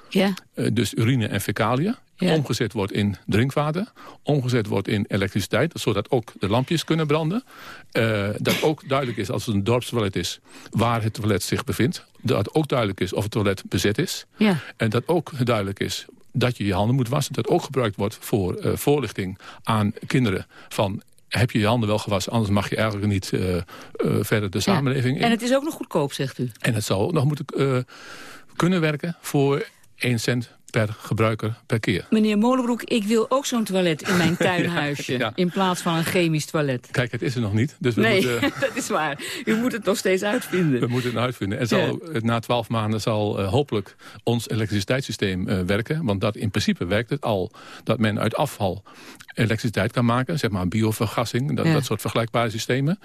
Ja. Dus urine en fecaliën. Ja. Omgezet wordt in drinkwater. Omgezet wordt in elektriciteit. Zodat ook de lampjes kunnen branden. Dat ook duidelijk is als het een dorpstoilet is. Waar het toilet zich bevindt. Dat ook duidelijk is of het toilet bezet is. Ja. En dat ook duidelijk is dat je je handen moet wassen. Dat ook gebruikt wordt voor voorlichting aan kinderen. Van heb je je handen wel gewassen. Anders mag je eigenlijk niet eh, eh, verder de samenleving in. En het is ook nog goedkoop, zegt u. En het zou ook nog moeten eh, kunnen werken voor 1 cent per gebruiker per keer. Meneer Molenbroek, ik wil ook zo'n toilet in mijn tuinhuisje. Ja, ja. In plaats van een chemisch toilet. Kijk, het is er nog niet. Dus we, nee, moeten, dat is waar. U moet het nog steeds uitvinden. we moeten het uitvinden. En zal, na twaalf maanden zal hopelijk ons elektriciteitssysteem werken. Want dat in principe werkt het al. Dat men uit afval elektriciteit kan maken. Zeg maar biovergassing. Dat, Ja. dat soort vergelijkbare systemen.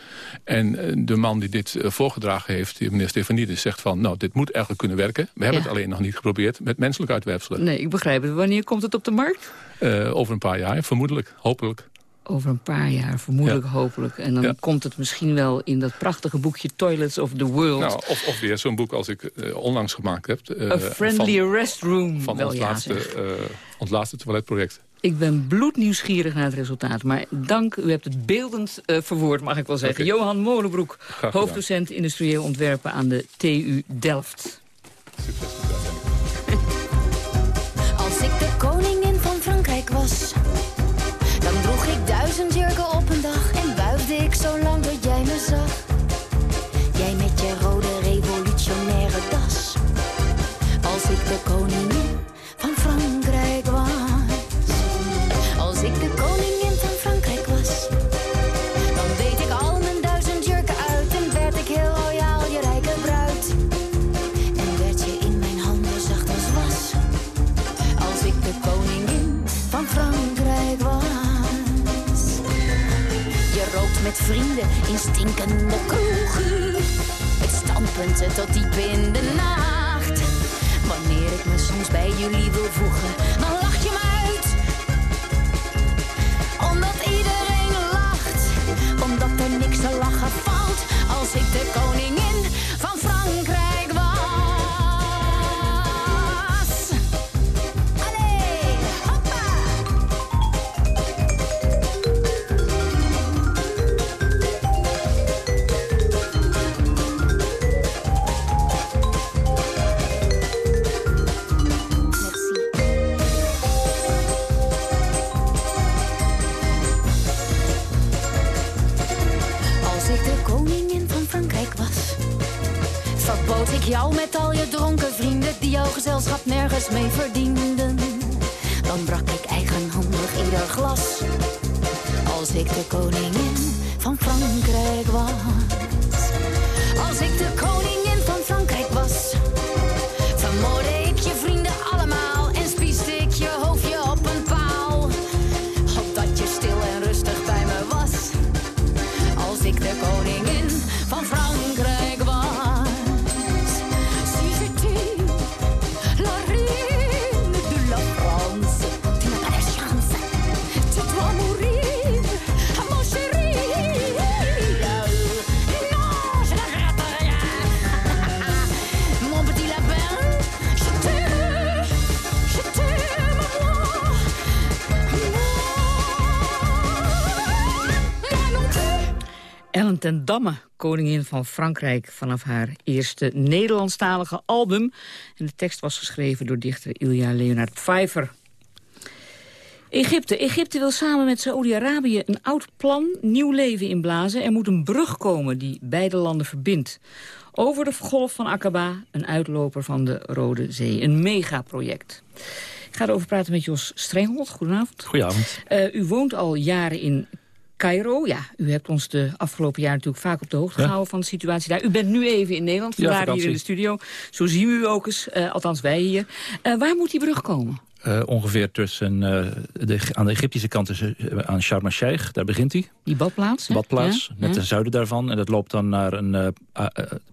En eh, de man die dit eh, voorgedragen heeft, meneer Stefanidis, zegt van... nou, dit moet eigenlijk kunnen werken. We hebben Ja. het alleen nog niet geprobeerd met menselijke uitwerpselen. Nee, ik begrijp het. Wanneer komt het op de markt? Eh, over een paar jaar, vermoedelijk, hopelijk. Over een paar jaar, vermoedelijk, Ja. hopelijk. En dan Ja. komt het misschien wel in dat prachtige boekje Toilets of the World. Nou, of, of weer zo'n boek als ik onlangs gemaakt heb. A Friendly van, Restroom. van wel ons, ja, laatste, ons laatste toiletproject. Ik ben bloednieuwsgierig naar het resultaat. Maar dank, u hebt het beeldend eh, verwoord, mag ik wel zeggen. Johan Molenbroek, hoofddocent industrieel ontwerpen aan de TU Delft. Als ik de koningin van Frankrijk was, vrienden in stinkende kroegen. Het standpunten tot diep in de nacht. Wanneer ik me soms bij jullie wil voegen, ten Damme, koningin van Frankrijk... vanaf haar eerste Nederlandstalige album. En de tekst was geschreven door dichter Ilja Leonard Pfeiffer. Egypte. Egypte wil samen met Saoedi-Arabië een oud plan nieuw leven inblazen. Er moet een brug komen die beide landen verbindt. Over de golf van Aqaba, een uitloper van de Rode Zee. Een megaproject. Ik ga erover praten met Jos Strenghold. Goedenavond. Goedenavond. Eh, u woont al jaren in Cairo. Ja, u hebt ons de afgelopen jaar natuurlijk vaak op de hoogte Ja. gehouden van de situatie daar. U bent nu even in Nederland, Ja, vandaar hier in de studio. Zo zien we u ook eens, eh, althans wij hier. Eh, waar moet die brug komen? Eh, ongeveer tussen, de, aan de Egyptische kant is, aan Sharm el-Sheikh, daar begint hij. Die badplaats? hè? Badplaats, Ja, net ten zuiden daarvan. En dat loopt dan naar een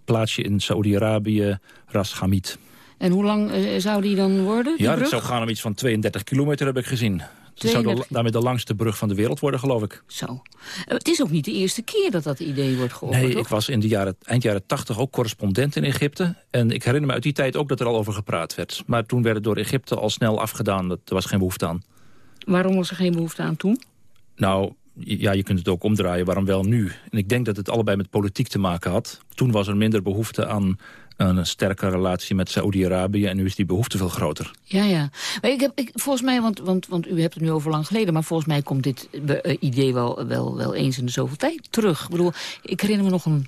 plaatsje in Saoedi-Arabië, Ras Hamid. En hoe lang zou die dan worden, die Ja, dat brug? zou gaan om iets van 32 kilometer, heb ik gezien. Zou de- 32. daarmee de langste brug van de wereld worden, geloof ik. Zo. Eh, het is ook niet de eerste keer dat dat idee wordt geopperd, Nee, toch? ik was in de jaren, eind jaren 80 ook correspondent in Egypte. En ik herinner me uit die tijd ook dat er al over gepraat werd. Maar toen werd het door Egypte al snel afgedaan. Dat, er was geen behoefte aan. Waarom was er geen behoefte aan toen? Nou, ja, je kunt het ook omdraaien. Waarom wel nu? En ik denk dat het allebei met politiek te maken had. Toen was er minder behoefte aan een sterke relatie met Saoedi-Arabië... en nu is die behoefte veel groter. Ja, ja. Maar ik heb, ik, volgens mij, want, want, want u hebt het nu over lang geleden... maar volgens mij komt dit eh, idee wel, wel, wel eens in de zoveel tijd terug. Ik bedoel, ik herinner me nog een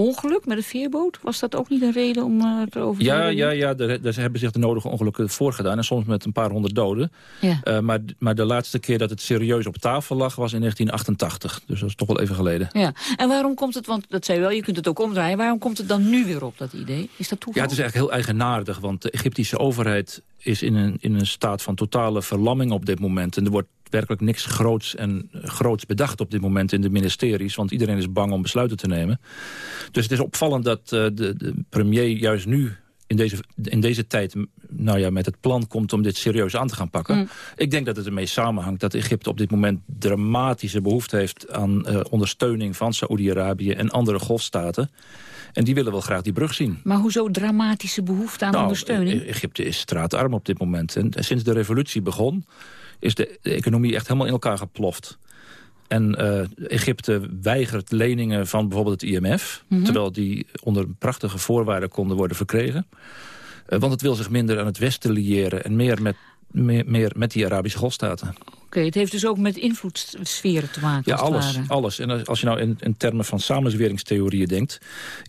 ongeluk met een veerboot. Was dat ook niet een reden om eh, erover te Ja, hebben? ja, ja daar, daar hebben zich de nodige ongelukken voorgedaan. En soms met een paar honderd doden. Ja. Eh, maar, maar de laatste keer dat het serieus op tafel lag was in 1988. Dus dat is toch wel even geleden. Ja, en waarom komt het, want dat zei u wel, je kunt het ook omdraaien... waarom komt het dan nu weer op, dat idee? Is dat toeval? Ja, het is eigenlijk heel eigenaardig, want de Egyptische overheid is in een, in een staat van totale verlamming op dit moment. En er wordt werkelijk niks groots en groots bedacht op dit moment in de ministeries, want iedereen is bang om besluiten te nemen. Dus het is opvallend dat eh, de, de premier juist nu in deze, in deze tijd nou ja, met het plan komt om dit serieus aan te gaan pakken. Mm. Ik denk dat het ermee samenhangt dat Egypte op dit moment dramatische behoefte heeft aan eh, ondersteuning van Saoedi-Arabië en andere golfstaten. En die willen wel graag die brug zien. Maar hoezo dramatische behoefte aan Nou, ondersteuning? E- Egypte is straatarm op dit moment. En sinds de revolutie begon, is de, de economie echt helemaal in elkaar geploft. En eh, Egypte weigert leningen van bijvoorbeeld het IMF... Mhm. terwijl die onder prachtige voorwaarden konden worden verkregen. Eh, want het wil zich minder aan het Westen liëren... en meer met, meer, meer met die Arabische golfstaten. Oké, het heeft dus ook met invloedssferen te maken. Ja, alles. ware. alles. En als- je nou in, in termen van samenzweringstheorieën denkt...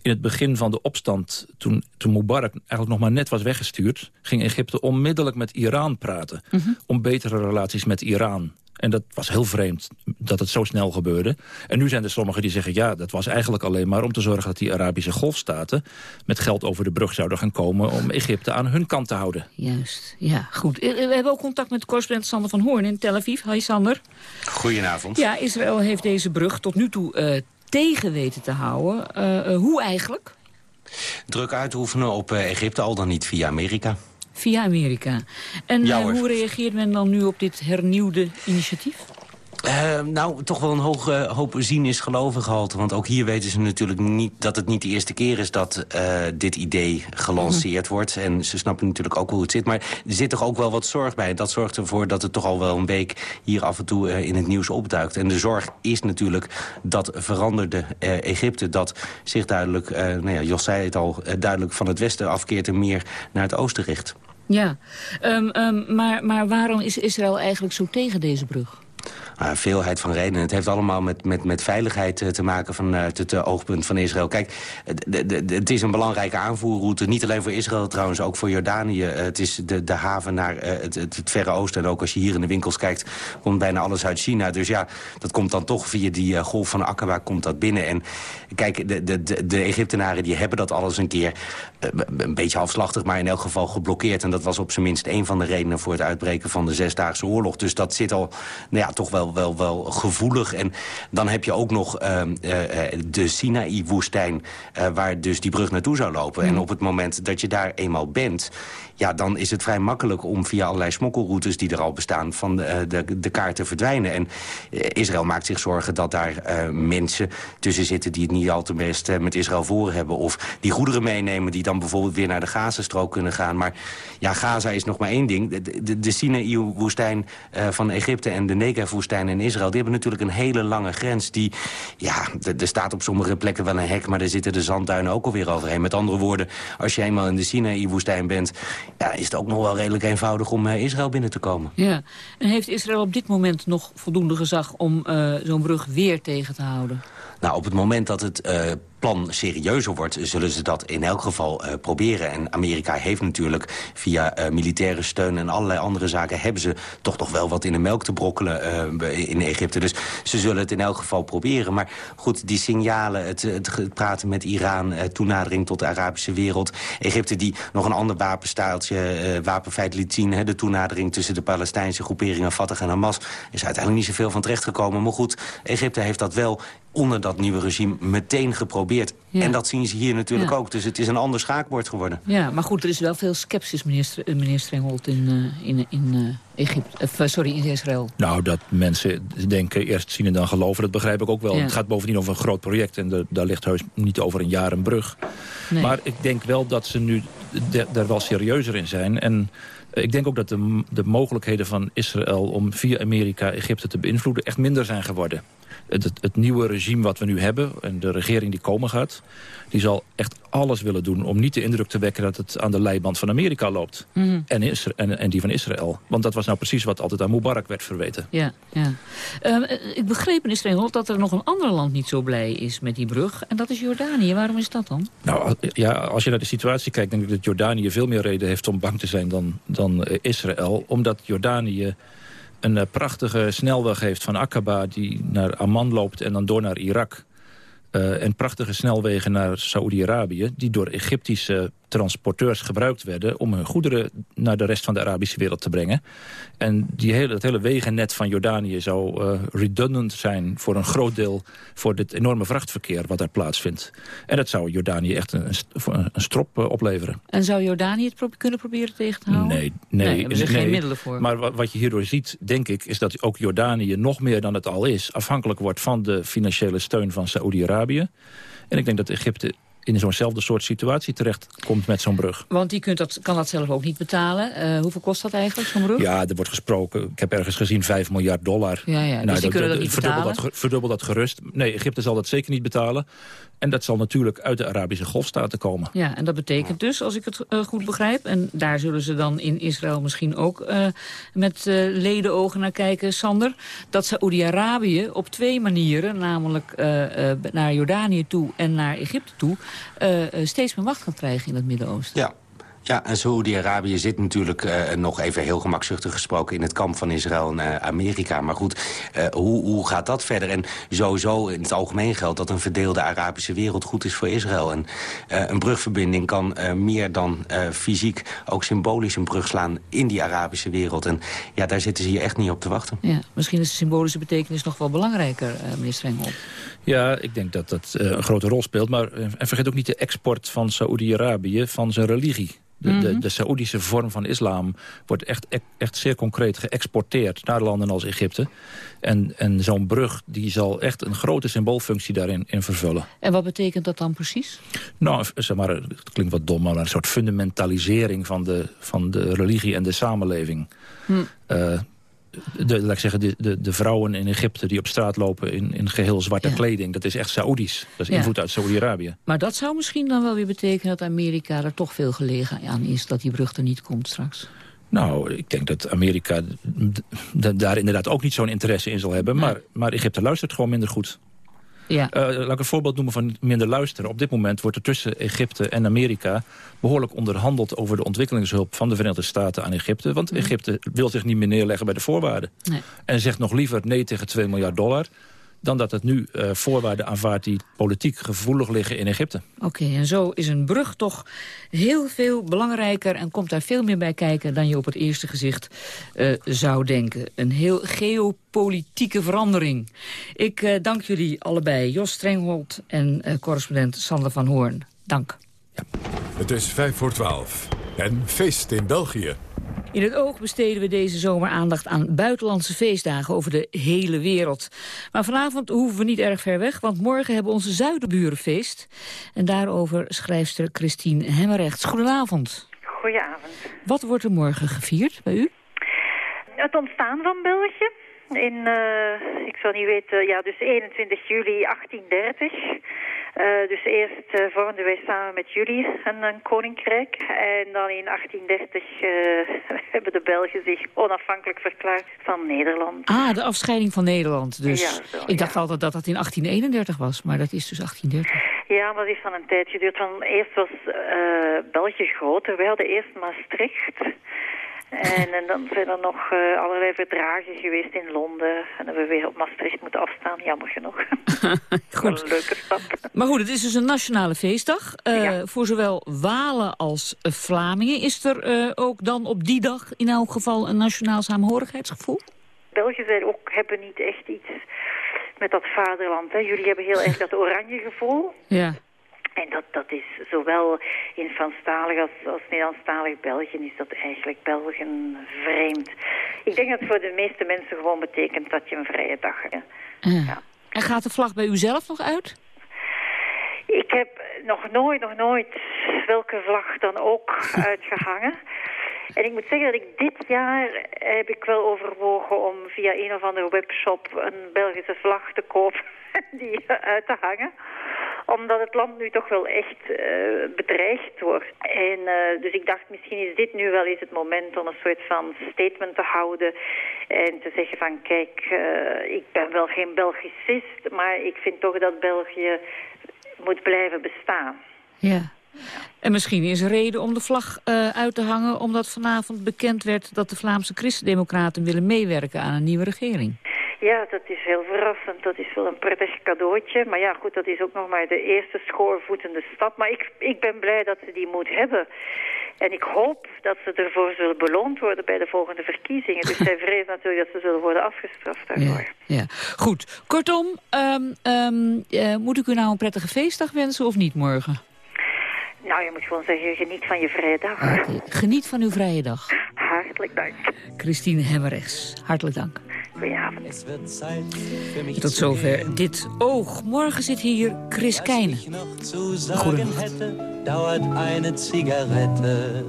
in het begin van de opstand, toen, toen Mubarak eigenlijk nog maar net was weggestuurd... ging Egypte onmiddellijk met Iran praten... Mhm. om betere relaties met Iran. En dat was heel vreemd dat het zo snel gebeurde. En nu zijn er sommigen die zeggen... ja, dat was eigenlijk alleen maar om te zorgen dat die Arabische golfstaten... met geld over de brug zouden gaan komen om Egypte aan hun kant te houden. Juist, ja, goed. Eh, We hebben ook contact met correspondent Sander van Hoorn in Tel Aviv. Hi Sander. Goedenavond. Ja, Israël heeft deze brug tot nu toe eh, tegen weten te houden. Eh, eh, hoe eigenlijk? Druk uitoefenen op eh, Egypte, al dan niet via Amerika. Via Amerika. En Ja, eh, hoe reageert men dan nu op dit hernieuwde initiatief? Eh, nou, toch wel een hoge hoop zien is geloven gehalte. Want ook hier weten ze natuurlijk niet dat het niet de eerste keer is... dat eh, dit idee gelanceerd wordt. En ze snappen natuurlijk ook hoe het zit. Maar er zit toch ook wel wat zorg bij. En dat zorgt ervoor dat het toch al wel een week hier af en toe eh, in het nieuws opduikt. En de zorg is natuurlijk dat veranderde eh, Egypte... dat zich duidelijk, eh, nou ja, Jos zei het al, duidelijk van het westen afkeert... en meer naar het oosten richt. Ja, Ehm, ehm, maar, maar waarom is Israël eigenlijk zo tegen deze brug? Nou, veelheid van redenen. Het heeft allemaal met, met, met veiligheid eh, te maken vanuit het uh, oogpunt van Israël. Kijk, het is een belangrijke aanvoerroute. Niet alleen voor Israël trouwens, ook voor Jordanië. Uh, het is de, de haven naar het, het, het, Verre Oosten. En ook als je hier in de winkels kijkt, komt bijna alles uit China. Dus ja, dat komt dan toch via die golf van Aqaba komt dat binnen. En kijk, de, de, de, Egyptenaren die hebben dat alles een keer... een beetje afslachtig, maar in elk geval geblokkeerd. En dat was op zijn minst een van de redenen voor het uitbreken van de Zesdaagse Oorlog. Dus dat zit al nou ja, toch wel, wel, wel gevoelig. En dan heb je ook nog uh, de Sinaï-woestijn... Uh, waar dus die brug naartoe zou lopen. En op het moment dat je daar eenmaal bent ja, dan is het vrij makkelijk om via allerlei smokkelroutes... die er al bestaan, van de, de, de kaart te verdwijnen. En Israël maakt zich zorgen dat daar uh, mensen tussen zitten... die het niet al te best met Israël voor hebben. Of die goederen meenemen die dan bijvoorbeeld weer naar de Gazastrook kunnen gaan. Maar ja, Gaza is nog maar één ding. De, de, de Sinaï-woestijn van Egypte en de Negev-woestijn in Israël... die hebben natuurlijk een hele lange grens. Die, ja, er staat op sommige plekken wel een hek... maar daar zitten de zandduinen ook alweer overheen. Met andere woorden, als je eenmaal in de Sinaï-woestijn bent ja, is het ook nog wel redelijk eenvoudig om uh, Israël binnen te komen. Ja, en heeft Israël op dit moment nog voldoende gezag om uh, zo'n brug weer tegen te houden? Nou, op het moment dat het uh, plan serieuzer wordt... zullen ze dat in elk geval uh, proberen. En Amerika heeft natuurlijk via uh, militaire steun en allerlei andere zaken... hebben ze toch nog wel wat in de melk te brokkelen in Egypte. Dus ze zullen het in elk geval proberen. Maar goed, die signalen, het, het, praten met Iran... toenadering tot de Arabische wereld... Egypte die nog een ander wapenstaaltje, wapenfeit liet zien... Hè, de toenadering tussen de Palestijnse groeperingen Fatah en Hamas... is uiteindelijk niet zoveel van terechtgekomen. Maar goed, Egypte heeft dat wel onder dat nieuwe regime meteen geprobeerd. Ja. En dat zien ze hier natuurlijk ja. ook. Dus het is een ander schaakbord geworden. Ja, maar goed, er is wel veel sceptisch, minister, meneer Strenghold, in, uh, in, in uh, Egypte, sorry, in Israël. Nou, dat mensen denken eerst zien en dan geloven, dat begrijp ik ook wel. Ja. Het gaat bovendien over een groot project en de, daar ligt heus niet over een jaar een brug. Nee. Maar ik denk wel dat ze nu daar wel serieuzer in zijn. En ik denk ook dat de, de mogelijkheden van Israël om via Amerika Egypte te beïnvloeden echt minder zijn geworden. Het, het, het, nieuwe regime wat we nu hebben en de regering die komen gaat... die zal echt alles willen doen om niet de indruk te wekken... dat het aan de leiband van Amerika loopt. Mm -hmm. en, Isra en, en, die van Israël. Want dat was nou precies wat altijd aan Mubarak werd verweten. Ja, ja. Uh, ik begreep in Israël dat er nog een ander land niet zo blij is met die brug. En dat is Jordanië. Waarom is dat dan? Nou, ja, als je naar de situatie kijkt... denk ik dat Jordanië veel meer reden heeft om bang te zijn dan, dan uh, Israël. Omdat Jordanië een uh, prachtige snelweg heeft van Aqaba... die naar Amman loopt en dan door naar Irak. Uh, en prachtige snelwegen naar Saoedi-Arabië... die door Egyptische transporteurs gebruikt werden... om hun goederen naar de rest van de Arabische wereld te brengen. En die hele, het hele wegennet van Jordanië zou uh, redundant zijn... voor een groot deel voor dit enorme vrachtverkeer wat daar plaatsvindt. En dat zou Jordanië echt een, een, een strop uh, opleveren. En zou Jordanië het pro kunnen proberen tegen te houden? Nee, nee. nee er zijn nee, geen middelen voor. Maar wat, wat je hierdoor ziet, denk ik... is dat ook Jordanië nog meer dan het al is... afhankelijk wordt van de financiële steun van Saoedi-Arabië. En ik denk dat Egypte in zo'nzelfde soort situatie terecht komt met zo'n brug. Want die kunt dat, kan dat zelf ook niet betalen. Uh, hoeveel kost dat eigenlijk, zo'n brug? Ja, er wordt gesproken, ik heb ergens gezien 5 miljard dollar. Ja, ja. Dus nou, die dat, kunnen dat niet verdubbel dat, verdubbel dat gerust. Nee, Egypte zal dat zeker niet betalen. En dat zal natuurlijk uit de Arabische golfstaten komen. Ja, en dat betekent dus, als ik het uh, goed begrijp... en daar zullen ze dan in Israël misschien ook uh, met uh, ledenogen naar kijken, Sander... dat Saoedi-Arabië op twee manieren, namelijk naar Jordanië toe en naar Egypte toe... steeds meer macht gaat krijgen in het Midden-Oosten. Ja, ja, en Saoedi-Arabië zit natuurlijk uh, nog even heel gemakzuchtig gesproken... in het kamp van Israël en uh, Amerika. Maar goed, uh, hoe, hoe gaat dat verder? En sowieso in het algemeen geldt dat een verdeelde Arabische wereld goed is voor Israël. En een brugverbinding kan meer dan fysiek ook symbolisch een brug slaan... in die Arabische wereld. En ja, daar zitten ze hier echt niet op te wachten. Ja, misschien is de symbolische betekenis nog wel belangrijker, meneer Strengel. Ja, ik denk dat dat een grote rol speelt. Maar en vergeet ook niet de export van Saoedi-Arabië van zijn religie. De, mm -hmm. de, de Saoedische vorm van islam wordt echt, echt zeer concreet geëxporteerd naar landen als Egypte. En, en zo'n brug die zal echt een grote symboolfunctie daarin in vervullen. En wat betekent dat dan precies? Nou, zeg maar, het klinkt wat dom, maar een soort fundamentalisering van de, van de religie en de samenleving. Hm. Uh, de, laat ik zeggen, de, de, de, vrouwen in Egypte die op straat lopen in, in geheel zwarte ja. kleding. Dat is echt Saoedisch. Dat is invloed uit Saoedi-Arabië. Maar dat zou misschien dan wel weer betekenen dat Amerika er toch veel gelegen aan is dat die brug er niet komt straks. Nou, ik denk dat Amerika daar inderdaad ook niet zo'n interesse in zal hebben. Maar, maar Egypte luistert gewoon minder goed. Ja. Uh, laat ik een voorbeeld noemen van minder luisteren. Op dit moment wordt er tussen Egypte en Amerika... behoorlijk onderhandeld over de ontwikkelingshulp van de Verenigde Staten aan Egypte. Want Egypte wil zich niet meer neerleggen bij de voorwaarden. Nee. En zegt nog liever nee tegen 2 miljard dollar dan dat het nu uh, voorwaarden aanvaardt die politiek gevoelig liggen in Egypte. Oké, en zo is een brug toch heel veel belangrijker... en komt daar veel meer bij kijken dan je op het eerste gezicht uh, zou denken. Een heel geopolitieke verandering. Ik uh, dank jullie allebei, Jos Strenghold en correspondent Sander van Hoorn. Dank. Ja. Het is vijf voor twaalf en feest in België. In het oog besteden we deze zomer aandacht aan buitenlandse feestdagen over de hele wereld. Maar vanavond hoeven we niet erg ver weg, want morgen hebben onze zuidenburen feest. En daarover schrijfster Christine Hemmerrechts. Goedenavond. Goedenavond. Wat wordt er morgen gevierd bij u? Het ontstaan van België. In, uh, ik zal niet weten, ja, dus 21 juli 1830. Uh, dus eerst uh, vormden wij samen met jullie een, een, koninkrijk. En dan in 1830 uh, hebben de Belgen zich onafhankelijk verklaard van Nederland. Ah, de afscheiding van Nederland. Dus ja, zo, ik dacht ja. altijd dat dat in 1831 was, maar dat is dus 1830. Ja, maar dat is van een tijd geduurd. Van, eerst was België groter. Wij hadden eerst Maastricht. En, en, dan zijn er nog uh, allerlei verdragen geweest in Londen. En hebben we weer op Maastricht moeten afstaan, jammer genoeg. goed. Een leuke stad. Maar goed, het is dus een nationale feestdag. Uh, ja. Voor zowel Walen als Vlamingen. Is er uh, ook dan op die dag in elk geval een nationaal saamhorigheidsgevoel? Belgen zijn ook, hebben niet echt iets met dat vaderland. Hè. Jullie hebben heel erg dat oranje gevoel. Ja. En dat, dat is zowel in Franstalig als, als Nederlandstalig België is dat eigenlijk Belgen vreemd. Ik denk dat het voor de meeste mensen gewoon betekent dat je een vrije dag hebt. Uh. Ja. En gaat de vlag bij u zelf nog uit? Ik heb nog nooit, nog nooit welke vlag dan ook uitgehangen. En ik moet zeggen dat ik dit jaar heb ik wel overwogen om via een of andere webshop een Belgische vlag te kopen die uit te hangen omdat het land nu toch wel echt uh, bedreigd wordt. En uh, dus ik dacht, misschien is dit nu wel eens het moment om een soort van statement te houden. En te zeggen van, kijk, uh, ik ben wel geen Belgicist, maar ik vind toch dat België moet blijven bestaan. Ja. En misschien is reden om de vlag uit te hangen... omdat vanavond bekend werd dat de Vlaamse Christendemocraten willen meewerken aan een nieuwe regering. Ja, dat is heel verrassend. Dat is wel een prettig cadeautje. Maar ja, goed, dat is ook nog maar de eerste schoorvoetende stap. Maar ik, ik ben blij dat ze die moed hebben. En ik hoop dat ze ervoor zullen beloond worden bij de volgende verkiezingen. Dus zij vrezen natuurlijk dat ze zullen worden afgestraft daarvoor. Ja, ja. goed. Kortom, um, um, uh, moet ik u nou een prettige feestdag wensen of niet morgen? Nou, je moet gewoon zeggen, geniet van je vrije dag. Geniet van uw vrije dag. Hartelijk dank. Christine Hemmerrechts, hartelijk dank. Goedenavond. Tot zover dit oog. Morgen zit hier Chris Keijne. Goedenacht. dauert eine Zigarette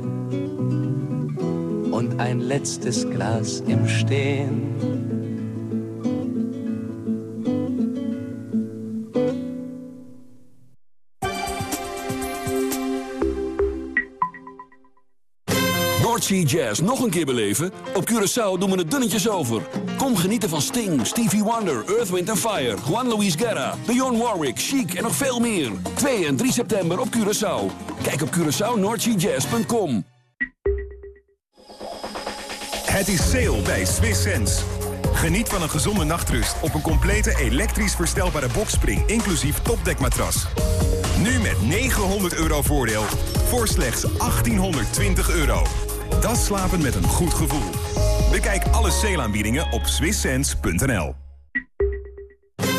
und ein letztes Glas im Stehen. Noordsea Jazz nog een keer beleven? Op Curaçao doen we het dunnetjes over. Kom genieten van Sting, Stevie Wonder, Earth, Wind Fire... Juan Luis Guerra, Dionne Warwick, Chic en nog veel meer. 2 en 3 september op Curaçao. Kijk op CuraçaoNoordseaJazz.com. Het is sale bij Swiss Sense. Geniet van een gezonde nachtrust op een complete elektrisch verstelbare boxspring... inclusief topdekmatras. Nu met 900 euro voordeel voor slechts 1820 euro. Dat slapen met een goed gevoel. Bekijk alle sale-aanbiedingen op swisssense.nl.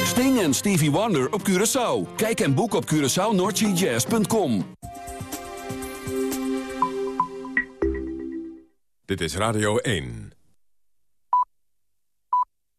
Sting en Stevie Wonder op Curaçao. Kijk en boek op CuraçaoNoordseaJazz.com. Dit is Radio 1.